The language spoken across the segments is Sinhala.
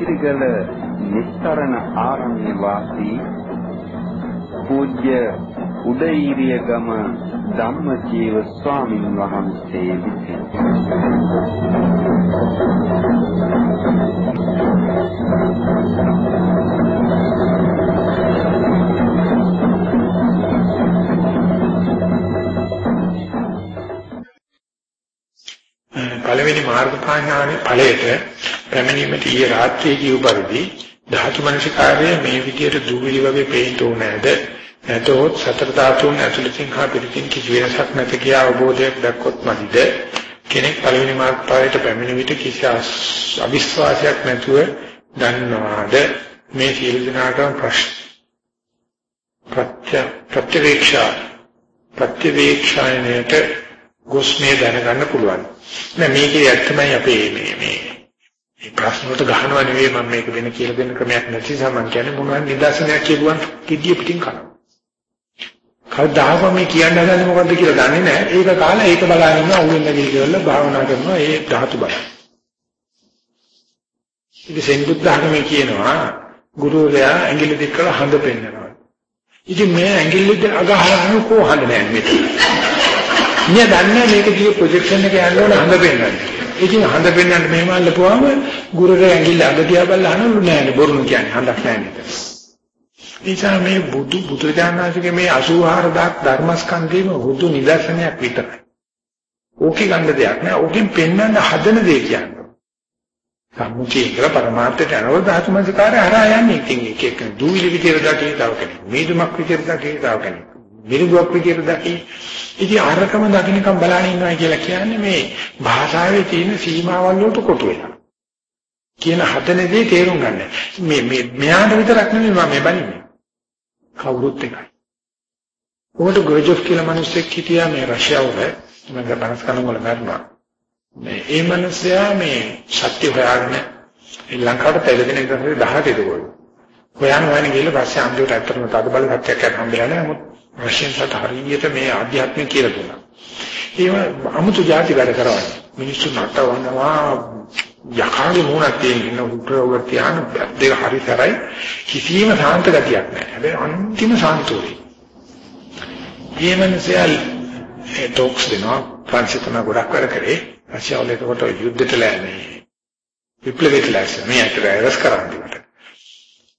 නීතිගල නිස්තරණ ආරණ්‍ය වාසී පූජ්‍ය උදේීරියගම ධම්මජීව ස්වාමින් වහන්සේ විසින්. පළවෙනි මාර්ගපාඥානේ ඵලයට පැමිණීමට ඊයේ රාත්‍රියේ කියු පරිදි ධාතු මනසිකාර්යය මේ විදියට දුවිලි වගේ පේන්න ඕනෑද නැතොත් සතර ධාතුන් ඇතුළතින් හා පිටින් කිසි වෙනසක් නැති කිය අවබෝධයක් දක්වොත් මදිද? කෙනෙක් පළවෙනි මාර්ගපායට පැමිණ විට කිසි අවිශ්වාසයක් නැතුව දන්නවාද? මේ සියලු දෙනාටම ප්‍රශ්න ප්‍රත්‍ය ප්‍රතිවේක්ෂා ප්‍රතිවේක්ෂායනයට ගොස් මේ දැනගන්න පුළුවන්. නෑ මේකේ ඇත්තමයි අපේ මේ මේ මේ ප්‍රශ්න වලට ගහනවා නෙවෙයි මම මේක වෙන කියලා දෙන්න ක්‍රමයක් නැති නිසා මම කියන්නේ මොනවද නිදර්ශනයක් කියුවන් කිඩිය පිටින් කරනවා. කවදාහම මේ කියන්න හදන්නේ මොකද්ද කියලා දන්නේ නැහැ. ඒක කාලේ ඒක බලන ඉන්න අවුෙන් නැගී කියලා භාවනා කරනවා ඒ ධාතු බල. ඉතින් සෙන්බුද්ධ ධර්මයේ කියනවා ගුරුවරයා ඇඟිලි දික් කරලා හඳ පෙන්නනවා. ඉතින් මේ ඇඟිලි දික් අගහලා කොහොමද නැහැ මෙතන. මිය දන්නේ මේක දිගේ ප්‍රොජෙක්ෂන් එක යන්න ඕන හඳ පෙන්වන්න. ඉතින් හඳ පෙන්වන්න මෙහෙම අල්ලපුවාම ගුරුරයා ඇඟිල්ල අග තියා බලලා අහනලු නෑනේ බොරුන කියන්නේ හඳක් නෑ නේද. නිසා මේ බුදු බුදුරජාණන්සේගේ මේ 84000 ධර්මස්කන්ධේම හුදු නිදර්ශනයක් විතරයි. ඕකේ ගන්න දෙයක් නෑ. ඕකෙන් පෙන්වන්න හදන දේ කියන්නේ. සම්මුතිය කියලා පරමාර්ථයට යනකොට ධාතු මනසකාරය හරහා යන්නේ. ඉතින් එක එක දූවිලි විදියට දකින්න තව කෙනෙක්. මීදුමක් විදියට දකින්න තව කෙනෙක්. මිරිඟුවක් විදියට දකින්න ඉතින් අරකම දකින්නකම් බලන ඉන්නවා කියලා කියන්නේ මේ භාෂාවේ තියෙන සීමාවල් වලට කොටු වෙනවා. කියන හදනදී තේරුම් ගන්න. මේ මේ මෙයාට විතරක් නෙමෙයි මම මේ බණින්නේ. කවුරුත් එකයි. උකට ගොජොෆ් කියලා මිනිස්සෙක් හිටියා මේ රෂ්‍යාවේ මම බණස් කරන වල මරනවා. මේ ඒ මිනිස්සයා මේ සත්‍ය හොයාගෙන ලංකාවට පැවිදෙන ඉඳන් 18 දකෝයි. හොයන හොයන ගිහලා පස්සේ අන්තිමට ඇත්තටම තද බල සත්‍යයක් හම්බෙලා නැහැ. නමුත් රෂියන් සට හරියට මේ ආධ්‍යාත්මික කියලා දුන්නා. ඒව අමුතු જાති වැඩ කරවන්නේ. මිනිස්සු නටවනවා යකාගේ මොනක් තියෙන උත්තරව තියාන දෙක හරි සරයි කිසිම සාන්ත ගතියක් නැහැ. හැබැයි අන්තිම සාන්තෝරි. මේ මනසයල් ඒ ටොක්ස් දෙනවා ප්‍රංශිතන ගොඩක් වැඩ කරේ. රෂියාවල එතකොට යුද්ධයට ලෑනේ. විප්ලවයට ලෑස්ති. මේ අතට ඇරස් කරන්නේ.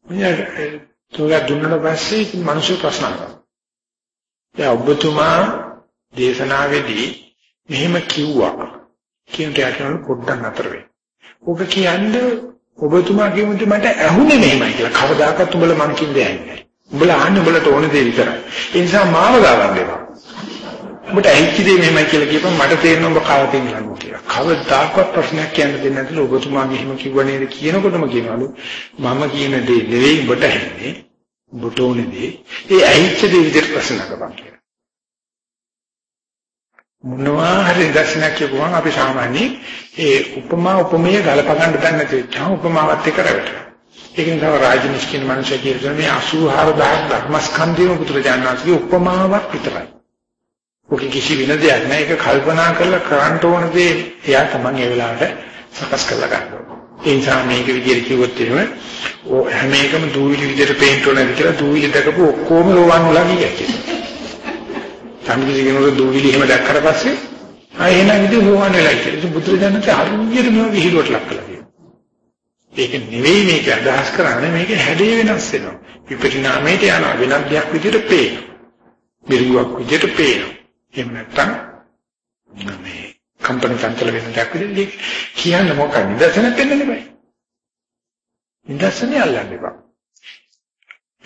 මම තුගා දුන්නාට පස්සේ මිනිස්සු ප්‍රශ්න අහනවා. දැන් ඔබතුමා දේශනාවේදී මෙහෙම කිව්වා කියන දෙයක් පොඩ්ඩක් නතර වෙන්න. ඔබ කියන්නේ ඔබතුමා කියමුත් මට ඇහුනේ මෙහෙමයි කියලා. කවදාකවත් උඹලා මං කිව්වේ නැහැ. උඹලා අහන්නේ උඹලට ඕන දේ විතරයි. ඒ නිසා මාව ගාවන් දෙනවා. ඔබට ඇහිච්ච දේ මෙහෙමයි කියලා කියපන් මට තේරෙනවා ඔබ කවතින් ලඟු කියලා. කවදාකවත් ප්‍රශ්නයක් කියන්න දෙන්නේ නැතුළු ඔබතුමා මෙහෙම කිව්ව නේද කියනකොටම කියනවලු මම කියන දේ නෙවෙයි ඔබට ඇහෙන්නේ. බුතෝනේදී ඒ ඇහිච්ච දේ විදිහට ප්‍රශ්න කරපන් කියලා. මොනවා හරි දර්ශනයක් කියපුවම අපි සාමාන්‍යයෙන් ඒ උපමා උපමේය ගලප ගන්න දන්නේ නැති චා උපමාවත් එක්ක රැවටෙනවා. ඒක නිසා රාජනිෂ් කියන මනුෂ්‍ය කියන මේ 84000 ධර්මස්කන්ධයම පුදුරජානනාථගේ උපමාවක් විතරයි. ඔක කිසි වෙන දෙයක් නෑ. ඒක කල්පනා කරලා කරන්න ඕන දේ එයා තමන් ඒ වෙලාවට සකස් කරලා ගන්නවා. ඒ නිසා මේක විදිහට කිව්වොත් එහෙම ඕ හැම එකම දූවිලි විදිහට පේන්ට් ඕනද කියලා දූවිලි දැකපු ඔක්කොම ලෝවන් වල ගියා සම්පූර්ණ කෙනෙකුට දූවිලි එහෙම දැක්කට පස්සේ ආ එහෙනම් ඉතින් ලෝවන් වෙලා කියලා. ඉතින් බුදුරජාණන් හරියට මේව විහිළුවට ලක් කළා කියනවා. ඒක නෙවෙයි මේක අදහස් කරන්නේ මේක හැඩේ වෙනස් වෙනවා. විපරිණාමයට යනවා වෙනත් දෙයක් විදිහට පේනවා. මිරිඟුවක් විදිහට පේනවා. එහෙම නැත්නම් මේ කම්පන චංචල වෙන දෙයක් විදිහට කියන්න මොකක්ද නිදර්ශනයක් දෙන්න බෑ. නිදර්ශනය අල්ලන්න එපා.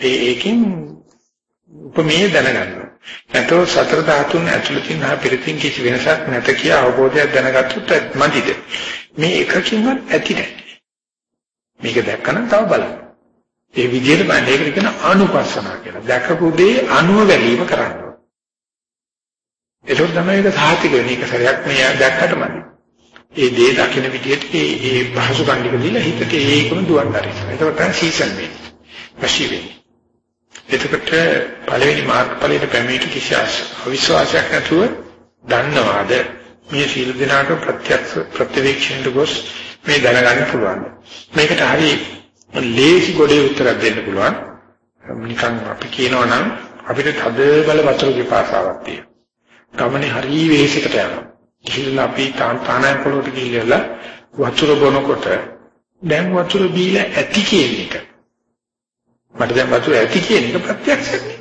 ඒ ඒකෙන් උපමේය දැනගන්න. නැතෝ සතර ධාතුන් ඇතුළතින් හා පිළිතින් කිසි වෙනසක් නැත කිය අවබෝධයක් දැනගත්තොත් මදිද. මේ එකකින්වත් ඇති නැහැ. මේක දැක්කනම් තව බලන්න. ඒ විදිහට බලන්න ඒකට කියන අනුපස්සනා කියලා. දැකපු දේ අනුව වැළීම කරන්න. ඒක තමයි ඒක සාහිතික වෙන එක සරයක් මේ දැක්කට මදි. ඒ දේ දකින්න විදිහට ඒ ඒ භාෂු කණ්ඩික දීලා හිතට ඒකම දුවන්න ආරයි. ඒක තමයි සීසන් වෙන්නේ. වශී වෙන්නේ. එතකොට පළවෙනි මාර්ගඵලයට පැමිණෙට කිසි අවිශ්වාසයක් නැතුව දන්නවාද මේ සීල දිනාට ප්‍රත්‍යක්ෂ ප්‍රතිවීක්ෂණයට ගොස් මේ දැනගන්න පුළුවන්. මේකට හරි ලේසි ගොඩේ උත්තරයක් දෙන්න පුළුවන්. නිකන් අපි කියනවා නම් අපිට තද බල වතුර විපාසාවක් තියෙනවා. ගමනේ හරි වේසයකට යනවා. ඉතින් අපි තානායම් පොළොට ගිහිල්ලා වතුර බොනකොට දැන් වතුර බීලා ඇති කියන එක. මට දැන් වතුර ඇති කියන එක ප්‍රත්‍යක්ෂයි.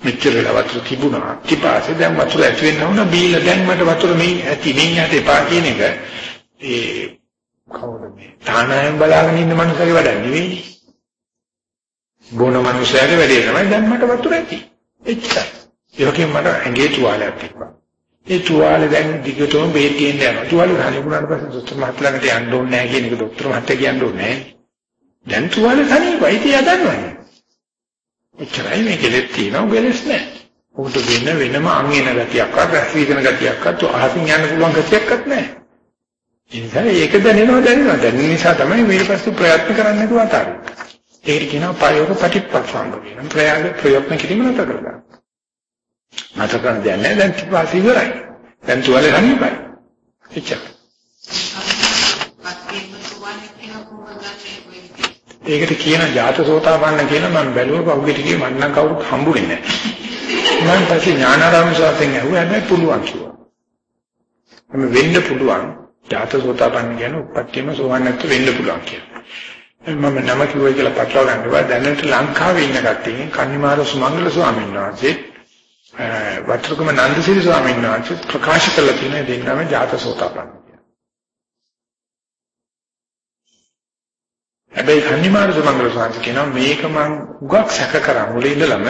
මෙච්චර වෙලා වතුර තිබුණා. ඊට පස්සේ දැන් වතුර ඇති වෙන්න ඕන බීලා දැන් මට වතුර මේ ඇති මේ යට එපා කියන එක ඒ කවුද මේ තානායම් බලාගෙන ඉන්න මනුස්සයගේ වැඩ නෙවෙයි. බොන මනුස්සයගේ වැඩේ තමයි දැන් මට වතුර ඇති. එච්චරයි. ඒකෙන් මට ඇඟේ තුවාලයක් තිබ්බා. ඒ තුවාලේ දැන් දිගටම බේත් තියෙන්න යනවා. තුවාලේ හරිුණාට පස්සේ දොස්තර මහත්තයාට යන්න ඕනේ නැහැ කියන එක දොස්තර මහත්තයා කියන්න ඕනේ නැහැ. දැන් තුවාලේ හරියි ඉතින් යදන්නවනේ. එච්චරයි මේකෙත් තියෙනවා ගලස් නැහැ. උකට වෙන වෙනම අංගින ගතියක්වත් රැස්වීගෙන ගතියක්වත් අහසින් යන්න පුළුවන් ගතියක්වත් නැහැ. ඒ නිසා ඒක දැනෙනවා දැනෙනවා. දැනෙන නිසා තමයි මේ පස්සේ ප්‍රයත්න කරන්න නේද අතාරින්න. ඒකට කියනවා ප්‍රයෝග ප්‍රතිපස්සංග කියන ප්‍රයෝග ප්‍රයත්න කිරීම නතර කරගන්න. නතර කරන්න දෙයක් නැහැ දැන් ටිකක් ඉවරයි. දැන් තුවාලේ හරියපයි. එච්චර. ඒකට කියන ජාතසෝතාපන්න කියන මම බැලුවා පහුගිය ටිකේ මම නම් කවුරුත් හම්බුනේ නැහැ. මම පස්සේ ඥානාරාම සාතෙන් ඇහුවා හැබැයි පුළුවන් කිව්වා. මම වෙන්න පුළුවන් ජාතසෝතාපන්න කියන උපත්තියම සෝවන් නැත්නම් වෙන්න පුළුවන් කියලා. මම නම කිව්වයි කියලා පටලවා ගන්නවා දැනට ලංකාවේ ඉන්න කට්ටියන් කන්නිමාර සුමංගල ස්වාමීන් වහන්සේ වත්‍රකම නන්දසිරි ස්වාමීන් වහන්සේ ප්‍රකාශ කළ තියෙන දෙන්නම ජාතසෝතාපන්න කියලා. හැබැයි කන්නිමාර සුමංගල ස්වාමීන් කියනවා මේක මම උගක් සැක කරා මුලින් ඉඳලම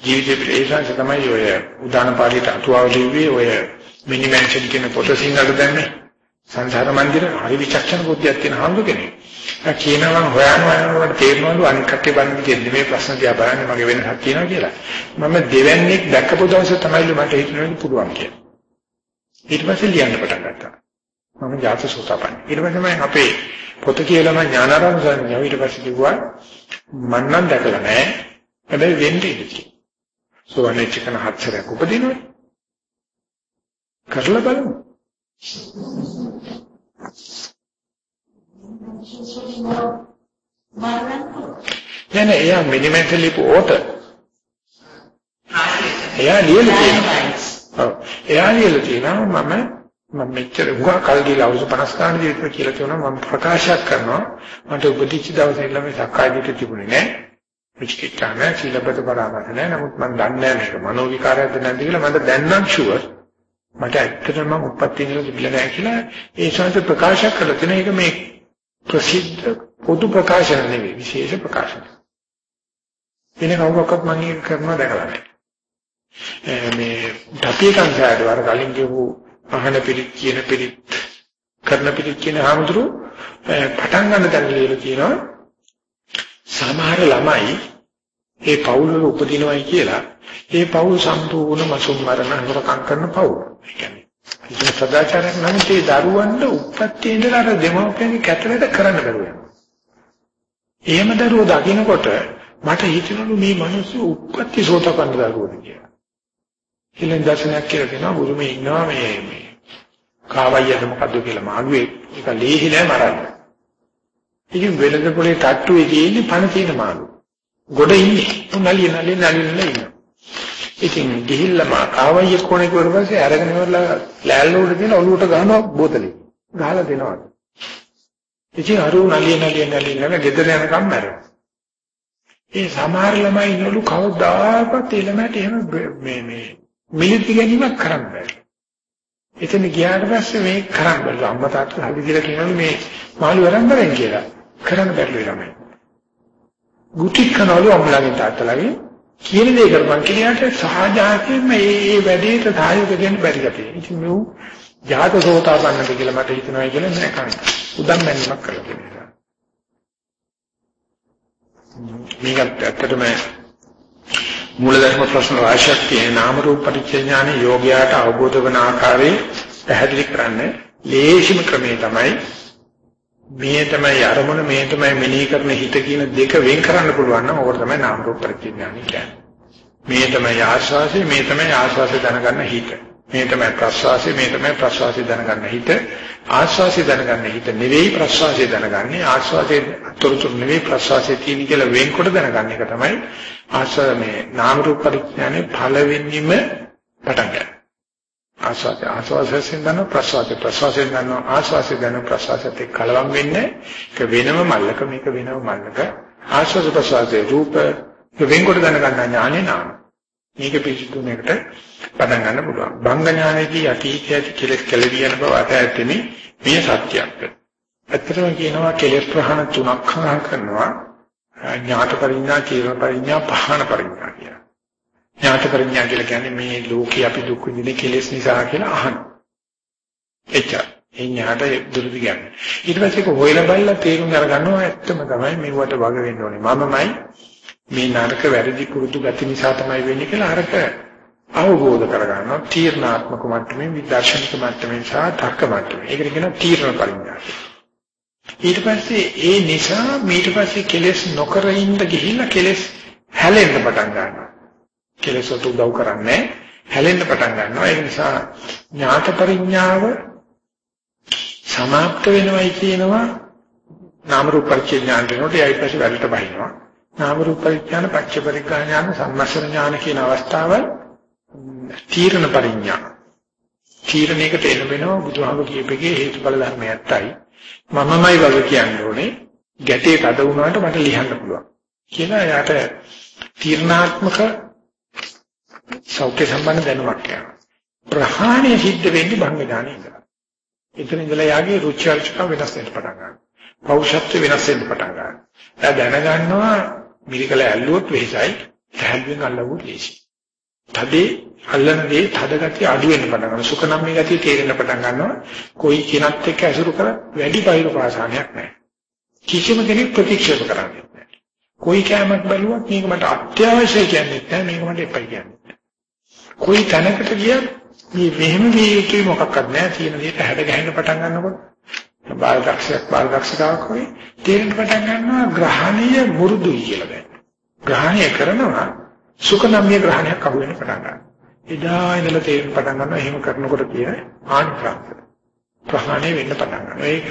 ජීවිතේ ප්‍රේසංශ තමයි ඔය උදාන පාළියට අටුවාව ලිව්වේ ඔය මිනිමෙන්ෂන් කියන පොත සිංහලට දැම්මේ සංසාර මන්දිර හරි විචක්ෂණ බුද්ධියක් තියෙන හඳු කෙනෙක්. ඒ කියනවා හොයන හොයනකොට තේරෙනවලු අනිත් කට්ටිය බලන්නේ කියන්නේ මේ ප්‍රශ්න දිහා බලන්නේ මගේ වෙනසක් තියෙනවා කියලා. මම දෙවන්නේක් දැක්කපු දවසේ තමයි මට හිතෙන්නේ පුළුවන් කියලා. ඊට පස්සේ ලියන්න පටන් ගත්තා. මම ජාත සෝතාපන්න. ඊට පස්සේ මම අපේ පොත කියලා මම ඥානාරාම සංඥා ඊට පස්සේ කිව්වා මම නම් දැකලා නැහැ. හැබැයි වෙන්නේ ඉතින්. සෝවනේ චිකන හතරක් උපදිනවා. කරලා බලමු. නෑ නෑ එයා මිනිමෙන්ටලි පොත. එයා ලියලා තියෙනවා. ඔව්. එයා ලියලා තියෙනවා මම මම මෙච්චර උගා කල් ගිහලා අවුරුදු 50 ගාන ජීවිතය කියලා කියනවා මම ප්‍රකාශයක් කරනවා මට උපදිච්ච දවසේ ඉඳලා මේ සක්කාය දිට්ඨිය තිබුණේ නෑ. විචිකිච්ඡා නෑ සීලබ්බත පරාමත නෑ නමුත් මම දන්නේ නෑ මේක මනෝ විකාරයක්ද නැද්ද කියලා මට දැන් නම් ෂුවර් මට ඇත්තටම මම උපත්ති ඉඳලා තිබිලා නැහැ කියලා ඒ ශාන්ත ප්‍රකාශ කළා තියෙන එක මේ ප්‍රසිද්ධ පොදු ප්‍රකාශන නෙවෙයි විශේෂ ප්‍රකාශන. වෙන කවුරක්වත් මම ඒක කරනවා දැකලා නැහැ. මේ ඩපිය කන්සාරට වර කලින් කියපු අහන පිළිත් කියන පිළිත් කරන පිළිත් කියන ආමුදුරු පටන් ගන්න තැන ලියලා තියෙනවා සමහර ළමයි ඒ පවුල උපදිනවයි කියලා ඒ පවුල් සම්පූර්ණ මසුම් මරණ හොරකම් කරන පවුල්. ඒ කියන්නේ ඒක සදාචාරයක් නම් ඒ දරුවන්ට උපත්යේ ඉඳලා අර දෙමව්පියන්ගේ කැතරට කරන්න බැරුව යනවා. එහෙම දරුවෝ දකින්නකොට මට හිතෙනලු මේ මිනිස්සු උපත්ති සෝතපන්න දරුවෝද කියලා. ඊළඟ දර්ශනයක් කියලා කියනවා බුදුමේ ඉන්නවා මේ මේ කාවයියද මොකද්ද කියලා මාළුවේ ඒක ලේහි නෑ මරන්න. ඉතින් වෙලද පොලේ තට්ටුවේ තියෙන්නේ පණ තියෙන මාළු. ගොඩ ඉන්නේ. නලිය නලිය නලිය නලිය ඉන්නවා. ඉතින් ගිහිල්ලා මා කාවයිය කොනේ කිව්වට පස්සේ අරගෙන ඉවරලා ලෑල්ල උඩ තියෙන ඔලුවට ගහනවා බෝතලේ. ගහලා දෙනවා. ඉතින් අරු නලිය නලිය නලිය නලිය ගෙදර යනකම් මැරෙනවා. ඒ සමහර ළමයි ඉන්නලු කවදාකවත් ඒ ළමයට එහෙම මේ මේ මිලිටි ගැනීමක් කරන්න බෑ. එතන ගියාට පස්සේ මේ කරන්න බෑ. අම්මා තාත්තා හරි කියලා කියනවලු මේ මාළු වරන් බරෙන් කියලා. කරන්න බැරි ළමයි. ගුටි කනවලු අම්මලාගෙන් තාත්තලාගෙන් කියන දේ කරපන් කියලාට සහජාතයෙන්ම මේ මේ වැඩේට සහයෝග දෙන්න බැරි ගැටේ. ඉතින් මේ ජාත සෝතාපන්නද කියලා මට හිතනවා කියලා නෑ කන. උදම් මැන්නක් කරලා තියෙනවා. මේකට ඇත්තටම මූලධර්ම ප්‍රශ්න රාශියක් තියෙන නාම රූප පරිච්ඡේඥාන යෝගයාට අවබෝධ වන ආකාරයේ පැහැදිලි කරන්නේ ලේසිම ක්‍රමේ තමයි මේ තමයි අරමුණ මේ තමයි මෙනෙහි කරන හිත කියන දෙක වෙන් කරන්න පුළුවන් නම් ඕක තමයි නාම රූප පරිච්ඡේඥාන කියන්නේ. මේ තමයි ආස්වාසය මේ තමයි ආස්වාසය දැනගන්න හිත. මේ තමයි ප්‍රස්වාසය මේ තමයි ප්‍රස්වාසය දැනගන්න හිත. ආස්වාසය දැනගන්න හිත නෙවෙයි ප්‍රස්වාසය දැනගන්නේ ආස්වාසයේ තොරතුරු නෙවෙයි ප්‍රස්වාසයේ තියෙන කියලා වෙන්කොට දැනගන්න එක තමයි ආස්වාද මේ නාම රූප පරිඥානේ පළවෙනිම පටන් ගන්න. ආස්වාද ආස්වාදයෙන් ගන්න ප්‍රස්වාසය ප්‍රස්වාසයෙන් ගන්න ආස්වාසය ගන්න ප්‍රස්වාසයට කලවම් වෙන්නේ ඒක වෙනම මල්ලක මේක වෙනම මල්ලක ආස්වාද ප්‍රස්වාසයේ රූප වෙන්කොට දැනගන්න ඥානේ නාම. මේක පිළිතුරුනකට පටන් ගන්න පුළුවන්. බංග ඥානයේදී අතීතයේ කෙලෙස් කෙලවියන බව අතහැරෙන්නේ මේ සත්‍යයක්. ඇත්තටම කියනවා කෙලෙස් ප්‍රහාණ තුනක් කරනවා. ඥාත පරිඥා, චීන පරිඥා, පහන පරිඥා කියලා. ඥාත පරිඥා කියලා කියන්නේ මේ ලෝකේ අපි දුක් විඳින කෙලෙස් නිසා කියලා අහන. එච්චර. ඒ ඥාත දුරුදි කියන්නේ. ඊට පස්සේ ඒක හොයලා බලලා තේරුම් අරගන්නවා ඇත්තම තමයි මේවට වග වෙන්න ඕනේ. මමමයි මේ නරක වැරදි පුරුදු ගති නිසා තමයි වෙන්නේ කියලා අරක අවබෝධ කරගන්නවා තීර්ණාත්මක මට්ටමේ විදර්ශනික මට්ටමේ සහ තර්ක මට්ටමේ. ඒකට කියනවා තීර්ණ පරිඥා. ඊට පස්සේ ඒ නිසා ඊට පස්සේ කෙලෙස් නොකර ඉන්න ගිහිල්ලා කෙලෙස් හැලෙන්න පටන් ගන්නවා. කෙලෙස් වලට උදව් කරන්නේ හැලෙන්න පටන් ගන්නවා. ඒ නිසා ඥාත පරිඥාව සමාප්ත වෙනවයි කියනවා නාම රූප පරිච්ඡේඥාන දෙනකොට ඊට පස්සේ වැඩට බහිනවා. නාම රූප පරිඥාන පච්ච පරිඥාන සම්මස්තර ඥාන කියන අවස්ථාවල් තීරණ පරිඥා. තීරණයකට එන වෙනවා බුදුහාම කියපේකේ හේතුඵල ධර්මයත්තයි. මමමයි වගේ කියන්න ඕනේ ගැටේ තද වුණාට මට ලියන්න පුළුවන්. කියලා යාට තීර්ණාත්මක සෞඛ්‍ය සම්බන්ධ දැනුමක් යනවා. ප්‍රහාණය සිද්ධ වෙන්නේ භංග ඥානෙ ඉඳලා. එතන ඉඳලා යාගේ රුචි අරුචිකම් වෙනස් වෙන්න පටන් ගන්නවා. පෞෂත්ව වෙනස් වෙන්න පටන් ගන්නවා. එයා දැනගන්නවා මිරිකල ඇල්ලුවොත් වෙහසයි, තැහැල්ලුවෙන් අල්ලවුවොත් ලේසි. තදේ අල්ලන දේ තද ගතිය අඩු වෙන්න පටන් ගන්නවා. සුඛ නම් මේ ගතිය තේරෙන්න පටන් ගන්නවා. කොයි කෙනත් එක්ක ඇසුරු කර වැඩි පෛර පාසානයක් නැහැ. කිසිම කෙනෙක් ප්‍රතික්ෂේප කරන්නේ නැහැ. කොයි කෑමක් බැලුවත් මේක මට අත්‍යවශ්‍යයි කියන්නේ නැහැ. මේක මට එපයි කියන්නේ. કોઈ තැනකට ගියත් මේ මෙහෙම මේ යුතුයි මොකක්වත් නැහැ. තියෙන දේට හැඩ ගැහෙන්න පටන් ගන්නකොට බාලදක්ෂයක් බාලදක්ෂතාවක් වගේ තේරෙන්න පටන් ගන්නවා ග්‍රහණීය මුරුදුයි කියලා දැන්. ග්‍රහණය කරනවා සුඛනම්ය ග්‍රහණයක් අහු වෙන පටන් ගන්නවා. එදා ඉඳලා තේරෙන්න පටන් ගන්නවා එහෙම කරනකොට කියන ආනිප්‍රාප්ත. ප්‍රහාණය වෙන්න පටන් ගන්නවා. ඒක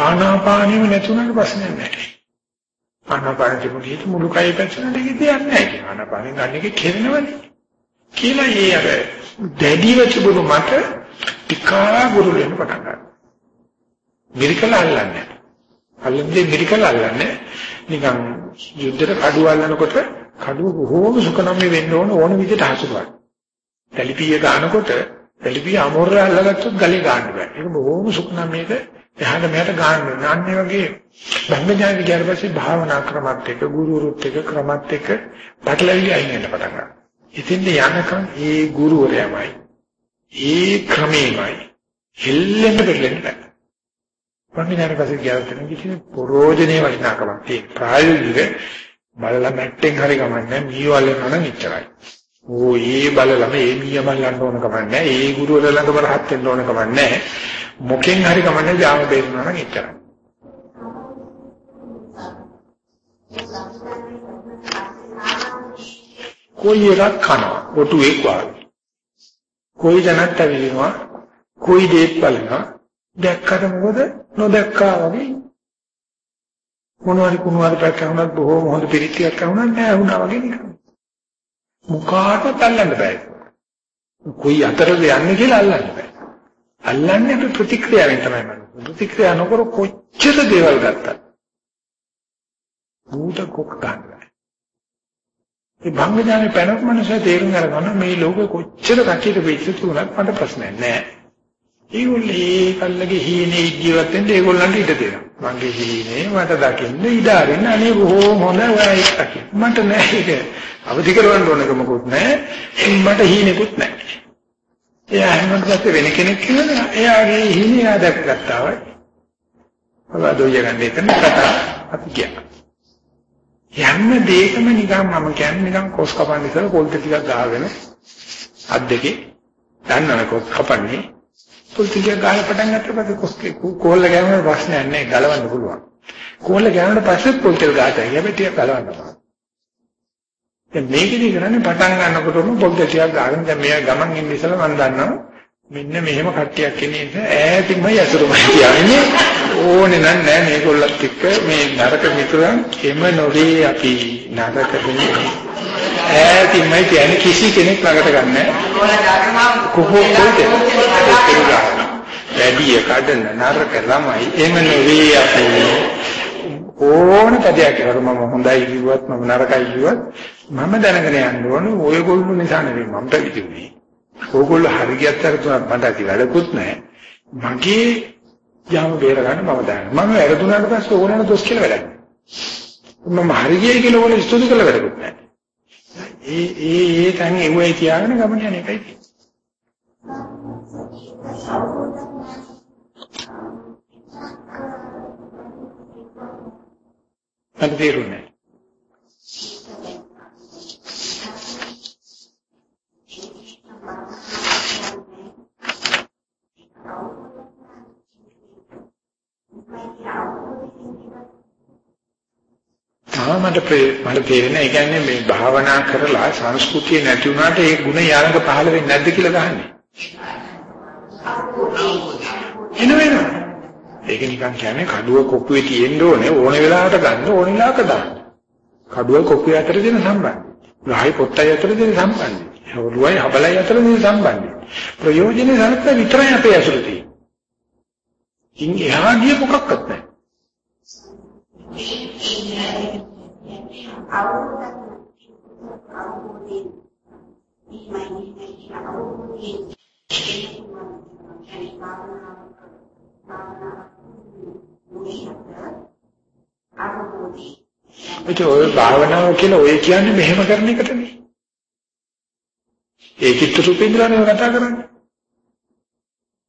ආනාපානෙම නැතුණාට ප්‍රශ්නයක් නැහැ. ආනාපාන තිබුණේ මුළු කය පැත්තට දෙන්නේ නැහැ. ආනාපානෙන් ගන්න එක කෙරෙනවනේ. කියලා ඒ අර දැඩිව තිබුණු මට ටිකා ගුරු වෙන්න පටන් ගන්නවා. මිරිකල අල්ලන්නේ. අල්ලන්නේ මිරිකල අල්ලන්නේ. නිකන් යුද්ධයට කඩුව අල්ලනකොට කඩුව බොහෝම සුකනම්මේ වෙන්න ඕන ඕන විදිහට හසුරුවන්න. තැලිපිය ගන්නකොට තැලිපිය අමෝරය අල්ලගත්තොත් ගලේ ගන්න බෑ. ඒක බොහෝම සුකනම්මේක එහාට මෙහාට ගන්න. නාන්නේ වගේ බ්‍රහ්මඥාන කියන පස්සේ භාවනා ක්‍රමත් එක්ක ගුරුරුත් එක්ක ක්‍රමත් එක්ක පැටලවිලි අයින් වෙන්න පටන් ගන්නවා. ඉතින් යනකම් ඒ ගුරුවරයාමයි ඒ ක්‍රමෙමයි හෙල්ලෙන්න දෙන්න බෑ. වංගිනාට පස්සේ ගියාට කිසි ප්‍රෝජනේ වටිනාකමක් තියෙන ප්‍රායෝගික බලලා මැට්ටෙන් හරි ගමන්නේ මීවල් වෙනවා නම් එච්චරයි. ඕ ඒ බලලා මේ මීයමල්ලන්න ඕන කමන්නේ ඒ ගුරුවර ළඟම රහත් වෙන්න ඕන කමන්නේ මොකෙන් හරි ගමන්නේ ජාම බේරනවා නම් එච්චරයි. කොයි එකක් කනවා? ඔටුවෙක් වගේ. කොයි දැනත් ඇවිදිනවා? කොයි දෙයක් බලනවා? දැක්කට මොකද? නොදැක්කා වගේ. මොනවාරි කුණුවාරි පැත්තක් වුණත් බොහෝම හොඳ පිළිතියක් වුණත් නෑ වුණා වගේ නිකන්. මුකාටවත් අල්ලන්න බෑ. කොයි අතරද යන්නේ කියලා අල්ලන්න බෑ. අල්ලන්නේ අපි ප්‍රතික්‍රියාවෙන් තමයි මම. ප්‍රතික්‍රියා නොකර කොච්චර දේවල් ගත්තත්. ඌට කොක් ගන්න ඒ භංගඥානේ පැනක් මනස තේරුම් අරගන්න මේ ලෝකෙ කොච්චර කටියට වෙච්ච තුනක් මට ප්‍රශ්නයක් නෑ ඒගොල්ලෝ ඒ කල්ලගේ හීනේ ජීවත් වෙන්න ඒගොල්ලන්ට ඉඩ දෙනවා. මගේ හීනේ මට දකින්න ඉඩ අරින්න අනේ බොහෝම හොඳ ඔයා ඒක දකින්න. මට නෑ ඒක. අවදි කරවන්න ඕනක මොකුත් නෑ. මට හීනෙකුත් නෑ. එයා හැමෝටම පස්සේ වෙන කෙනෙක් කියලා එයාගේ හීනේ එයා දැක්ගත්තා වයි. අවදෝය ගන්න එක නේද අපි කියනවා. යන්න දෙයකම නිකන් මම කියන්නේ නිකන් කොස් කපන්න ඉස්සර පොල් ටිකක් ගහගෙන අත් දෙකේ දන්නවනේ කොස් කපන්නේ. පොල් ටික ගහලා පටන් ගත්ත පස්සේ කොස් කෝල්ල ගෑනුන ප්‍රශ්නයක් නැහැ ගලවන්න පුළුවන්. කෝල්ල ගෑනුන පස්සේ පොල් ටික ගහතයි හැබැයි ටික ගලවන්න පුළුවන් දැන් මේකදී කරන්නේ පටන් ගන්නකොටම පොල් ටික ගහගෙන දැන් මේ ගමන් ඉන්න ඉස්සලා මම දන්නවා මෙන්න මෙහෙම කට්ටියක් ඉන්නේ නිසා ඈතින්මයි අසුරුමයි කියන්නේ. ඕනේ නම් නෑ මේගොල්ලත් එක්ක මේ නරක මිතුරන් එම නොවේ අපි නරක දෙන්නේ ඈතින්මයි කියන්නේ කිසි කෙනෙක් ළඟට ගන්නෑ කොහොම කොහෙද වැඩි කඩන නරක ළමයි එම නොවේ අපි. ඕන කඩයක් කර මම හොඳයි කිව්වත් මම නරකයි කිව්වත් මම දැනගෙන යන්න ඕනේ. ඔයගොල්ලෝ නිසා නෙවෙයි මම පැවිදිුනේ ඕගොල්ලෝ හරියට කරතුනක් මට ඇති වැඩකුත් නැහැ. මගේ යාම බේර ගන්න මම දන්නවා. මම වැරදුනාට පස්සේ ඕනෑම දොස් කියලා වැඩක් නැහැ. මම හරියයි කියලා ඕන ස්තුති කළ වැඩකුත් නැහැ. ඒ ඒ ඒ තන් එව්වයි තියාගෙන ගමන යන එකයි. මට තේරුණා. තාම මට මට තේරෙන්නේ ඒ කියන්නේ මේ භාවනා කරලා සංස්කෘතිය නැති වුණාට ඒ ಗುಣ යාළඟ පහළ වෙන්නේ නැද්ද කියලා ගහන්නේ. එන වෙනවා. ඒක නිකන් කියන්නේ කඩුව කොපුවේ තියෙන්න ඕනේ ඕන වෙලාවට ගන්න ඕන වෙලාවක දාන්න. කඩුව කොපුවේ අතර දෙන සම්බන්ධය. ගහයි පොත්තයි අතර දෙන සම්බන්ධය. ඔළුවයි හබලයි අතර දෙන සම්බන්ධය. ප්‍රයෝජනේ සලක විතරයි අපේ ඇසුර තියෙන්නේ. ඉන් එහා ගිය මොකක්වත් නැහැ. ඒක ඔය භාවනාව කියලා ඔය කියන්නේ මෙහෙම කරන එකට නේ. ඒ චිත්ත රූපේන්ද්‍රණය කතා කරන්නේ.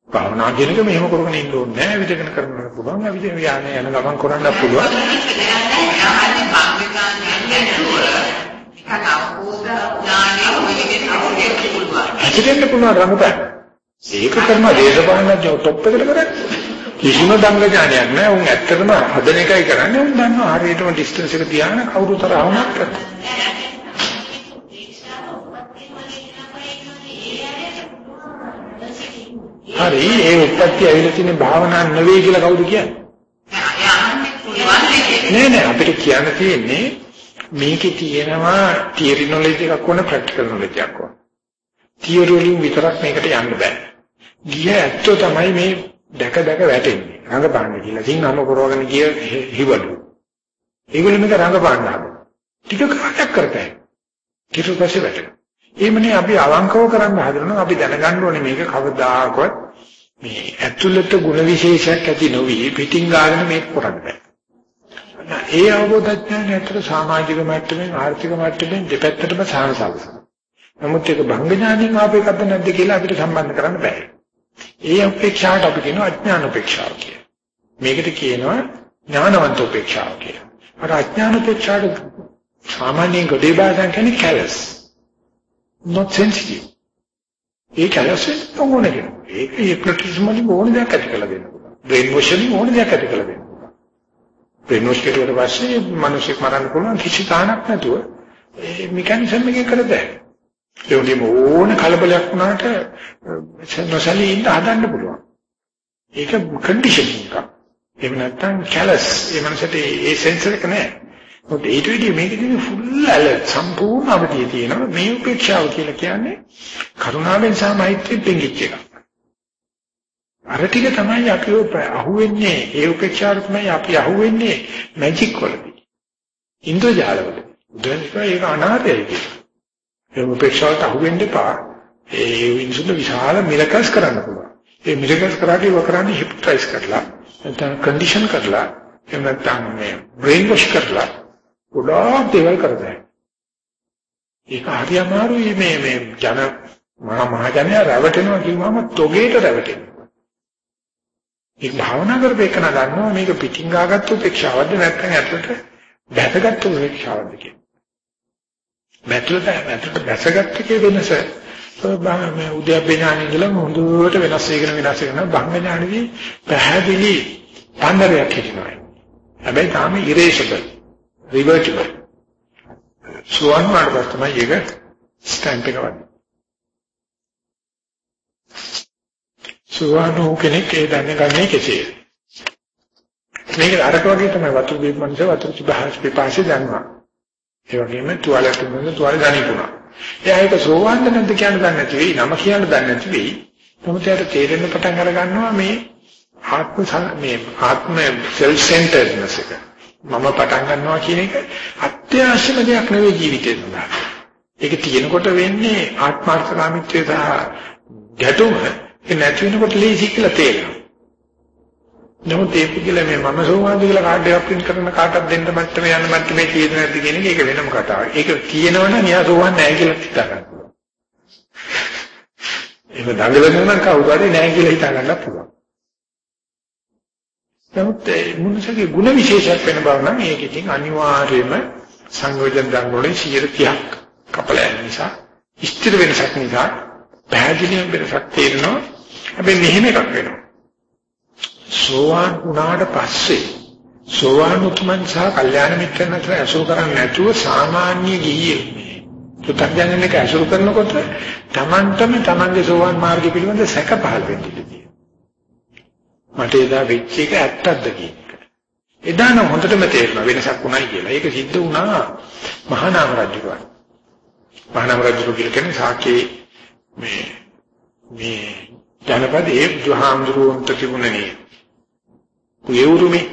භාවනා කියන එක මෙහෙම කරගෙන ඉන්න ඕනේ නෑ විදගෙන කරන්න පුළුවන්. අවිද යන්නේ යන ගමන් කරන්න පුළුවන්. ඇතිරෙන්න පුළුවන් රඟපෑම. ඒක කරන දේශපාලන টොප් එකට කරන්නේ. කිසිම දංග ඥානයක් නෑ. උන් ඇත්තටම හදන එකයි කරන්නේ. උන් දන්නවා හරියටම ඩිස්ටන්ස් එක තියාගෙන කවුරු තරහමක් කරනවා. හරි ඒ උත්පත්ති ඇවිල්ලා තියෙන භාවනා නෙවෙයි කියලා කවුද කියන්නේ? නෑ නෑ අපිට කියන්න තියෙන්නේ මේකේ තියෙනවා තියරි නොලෙජ් එකක් වුණ ප්‍රැක්ටිකල් නොලෙජ් එකක් වුණ. තියරි වලින් විතරක් මේකට යන්න බෑ. ගිය ඇත්තෝ තමයි මේ දැක දැක වැටෙන්නේ. රංගපාන්න කියලා. සිංහම කරවගෙන ගිය හිවලු. ඒගොල්ලෝ මේක රංගපාන්න හදනවා. ටික කාලයක් කරතයි. ඊට පස්සේ වැටෙනවා. එimනේ අපි අවංකව කරන්න හදනවා අපි දැනගන්න ඕනේ මේක කවදාකවත් මේ ඇතුළත ಗುಣ විශේෂයක් ඇති නොවි පිටින් ගාගෙන මේක කරන්න බෑ. ඒ අවබෝධඥානය ඇතර සමාජික මට්ටමින් ආර්ථික මට්ටමින් දෙපැත්තටම සානසල්ස. නමුත් ඒක භංග ඥානින් ආපේකක්ද නැද්ද කියලා අපිට සම්බන්ධ කරන්න බෑ. ඒ අපේක්ෂාවට අපි කියනවා අඥාන උපේක්ෂාව කියලා. මේකට කියනවා ඥානවන්ත උපේක්ෂාව කියලා. අර අඥාන උපේක්ෂාවට සාමාන්‍යයෙන් ගොඩේ බාධා කියන්නේ callous. Not sensitive. A callous වෙන්න ඕනේ. ඒක hypnotism වලින් ඕන දෙයක් ඇති කළ දෙන්න පුළුවන්. brain wash වලින් ඕන දෙයක් ඇති කළ දෙන්න. ප්‍රේනෝස් කෙරුවට පස්සේ මිනිස්සෙක් මරන්න පුළුවන් කිසි කාණක් නැතුව ඒ මෙකැනිසම් එකෙන් කරද ඒ වගේම ඕන කලබලයක් වුණාට නොසලී ඉන්න හදන්න පුළුවන් ඒක කන්ඩිෂනින් එකක් එහෙම නැත්නම් කැලස් ඒ මනසට ඒ සෙන්සර් එක නැහැ මොකද ඊට විදිහ මේකදී ෆුල් ඇලර්ට් සම්පූර්ණ අවධිය තියෙනවා මේ උපේක්ෂාව කියලා කියන්නේ කරුණාවෙන් සහ මෛත්‍රියෙන් පිංගිච්ච එකක් අර ටික තමයි අපි අහුවෙන්නේ ඒ උපේක්ෂාවට තමයි අපි අහුවෙන්නේ මැජික් වලදී. ඉන්ද්‍රජාලවල. දැන් ඒක අනාථයයි කියලා. ඒ උපේක්ෂාවට අහුවෙන්න එපා. ඒ වින්සුන විශාල මිරකල්ස් කරන්න පුළුවන්. ඒ මිරකල්ස් කරාටි වකරන්නේ හිප්නොටයිස් කරලා නැත්නම් කන්ඩිෂන් කරලා එහෙම නැත්නම් මේ බ්‍රේන් වොෂ් කරලා ගොඩාක් දේවල් කරදැයි. ඒක හරි අමාරුයි මේ මේ ජන මහා මහජනයා රැවටෙනවා කිව්වම තොගේට රැවටෙනවා. ඒක භාවනා කරපේකන ගන්නවා මේක පිටින් ගාගත්තු උපේක්ෂාවක්ද නැත්නම් ඇතුළට බැසගත්තු උපේක්ෂාවක්ද කියන. මැතුලට මැතුලට බැසගත්තු කේ වෙනස මේ උද්‍යප්පේ ඥානෙ ඉඳලා හොඳට වෙනස් වෙගෙන වෙනස් වෙනවා බංග ඥානෙදී පැහැදිලි පන්නරයක් හිටිනවා. හැබැයි තාම ඉරේෂබල් රිවර්ටිබල්. සුවන් වලට තමයි ඒක ස්ටැම්ප් එක වදින්නේ. සුවනෝ කෙනෙක් ඒ දැනගන්නේ කෙසේද? මේක අරක වගේ තමයි වතුර බීමන්ස වතුර තිබහස් පිපාසි දන්නවා. ඒ වගේම තුවාලයක් තුනද තුවාල දණිපුණා. එයා ඒක සෝවන්න නැද්ද කියන්න දන්නේ නැති වෙයි. නම කියන්න දන්නේ නැති වෙයි. නමුත් එයාට තේරෙන්න පටන් අර ගන්නවා මේ ආත්ම මේ ආත්ම සෙල්ෆ් සෙන්ටර්ඩ්නස් එක. මම පටන් ගන්නවා කියන එක අත්‍යවශ්‍යම දෙයක් නෙවෙයි ජීවිතේ සඳහා. ඒක තියෙනකොට වෙන්නේ ආත්මාර්ථකාමීත්වය සහ ගැටුම ඒ නැති වෙනකොට ලේසි කියලා තේරෙනවා. නමුත් ඒ පුදුල මේ මම සෝවාන්ද කියලා කාඩ් එකක් print කරන කාටවත් දෙන්න මට්ටමේ යන මට්ටමේ තියෙන නැති කියන එක ඒක වෙනම කතාවක්. ඒක තියෙනවනම් න්යා සෝවාන් නැහැ කියලා හිතා ගන්න පුළුවන්. ඒක දඟලනවා නම් කවුරු හරි නැහැ කියලා හිතා ගන්නත් පුළුවන්. නමුත් මුන්නසගේ ಗುಣ විශේෂයක් වෙන බව නම් ඒක ඉතින් අනිවාර්යයෙන්ම සංයෝජන දන් වලින් 30ක් කපලා යන නිසා ස්ථිර වෙනසක් නිසා පැහැදිලිව වෙනසක් තේරෙනවා. හැබැයි මෙහෙම එකක් වෙනවා. සෝවාන් වුණාට පස්සේ සෝවාන් උතුමන් සහ කල්යාණ මිත්‍රන් අතර ඇසුරු කරන්නේ නැතුව සාමාන්‍ය ගිහියෙන්නේ. පුතග්ජනනික ඇසුරු කරනකොට Tamanටම Tamanගේ සෝවාන් මාර්ගය පිළිබඳ සැක පහළ වෙන්නේ. මට එදා වෙච්ච එක ඇත්තක්ද කියන එක. එදා නම් හොඳටම තේරෙනවා වෙනසක් වුණයි කියලා. ඒක සිද්ධ වුණා මහානාම රජුගෙන්. මහානාම රජු කියන්නේ සාකේ මේ මේ ජනපදයේ බුදුහාමුදුරුවන්ට තිබුණනේ. කුයවුරුමේ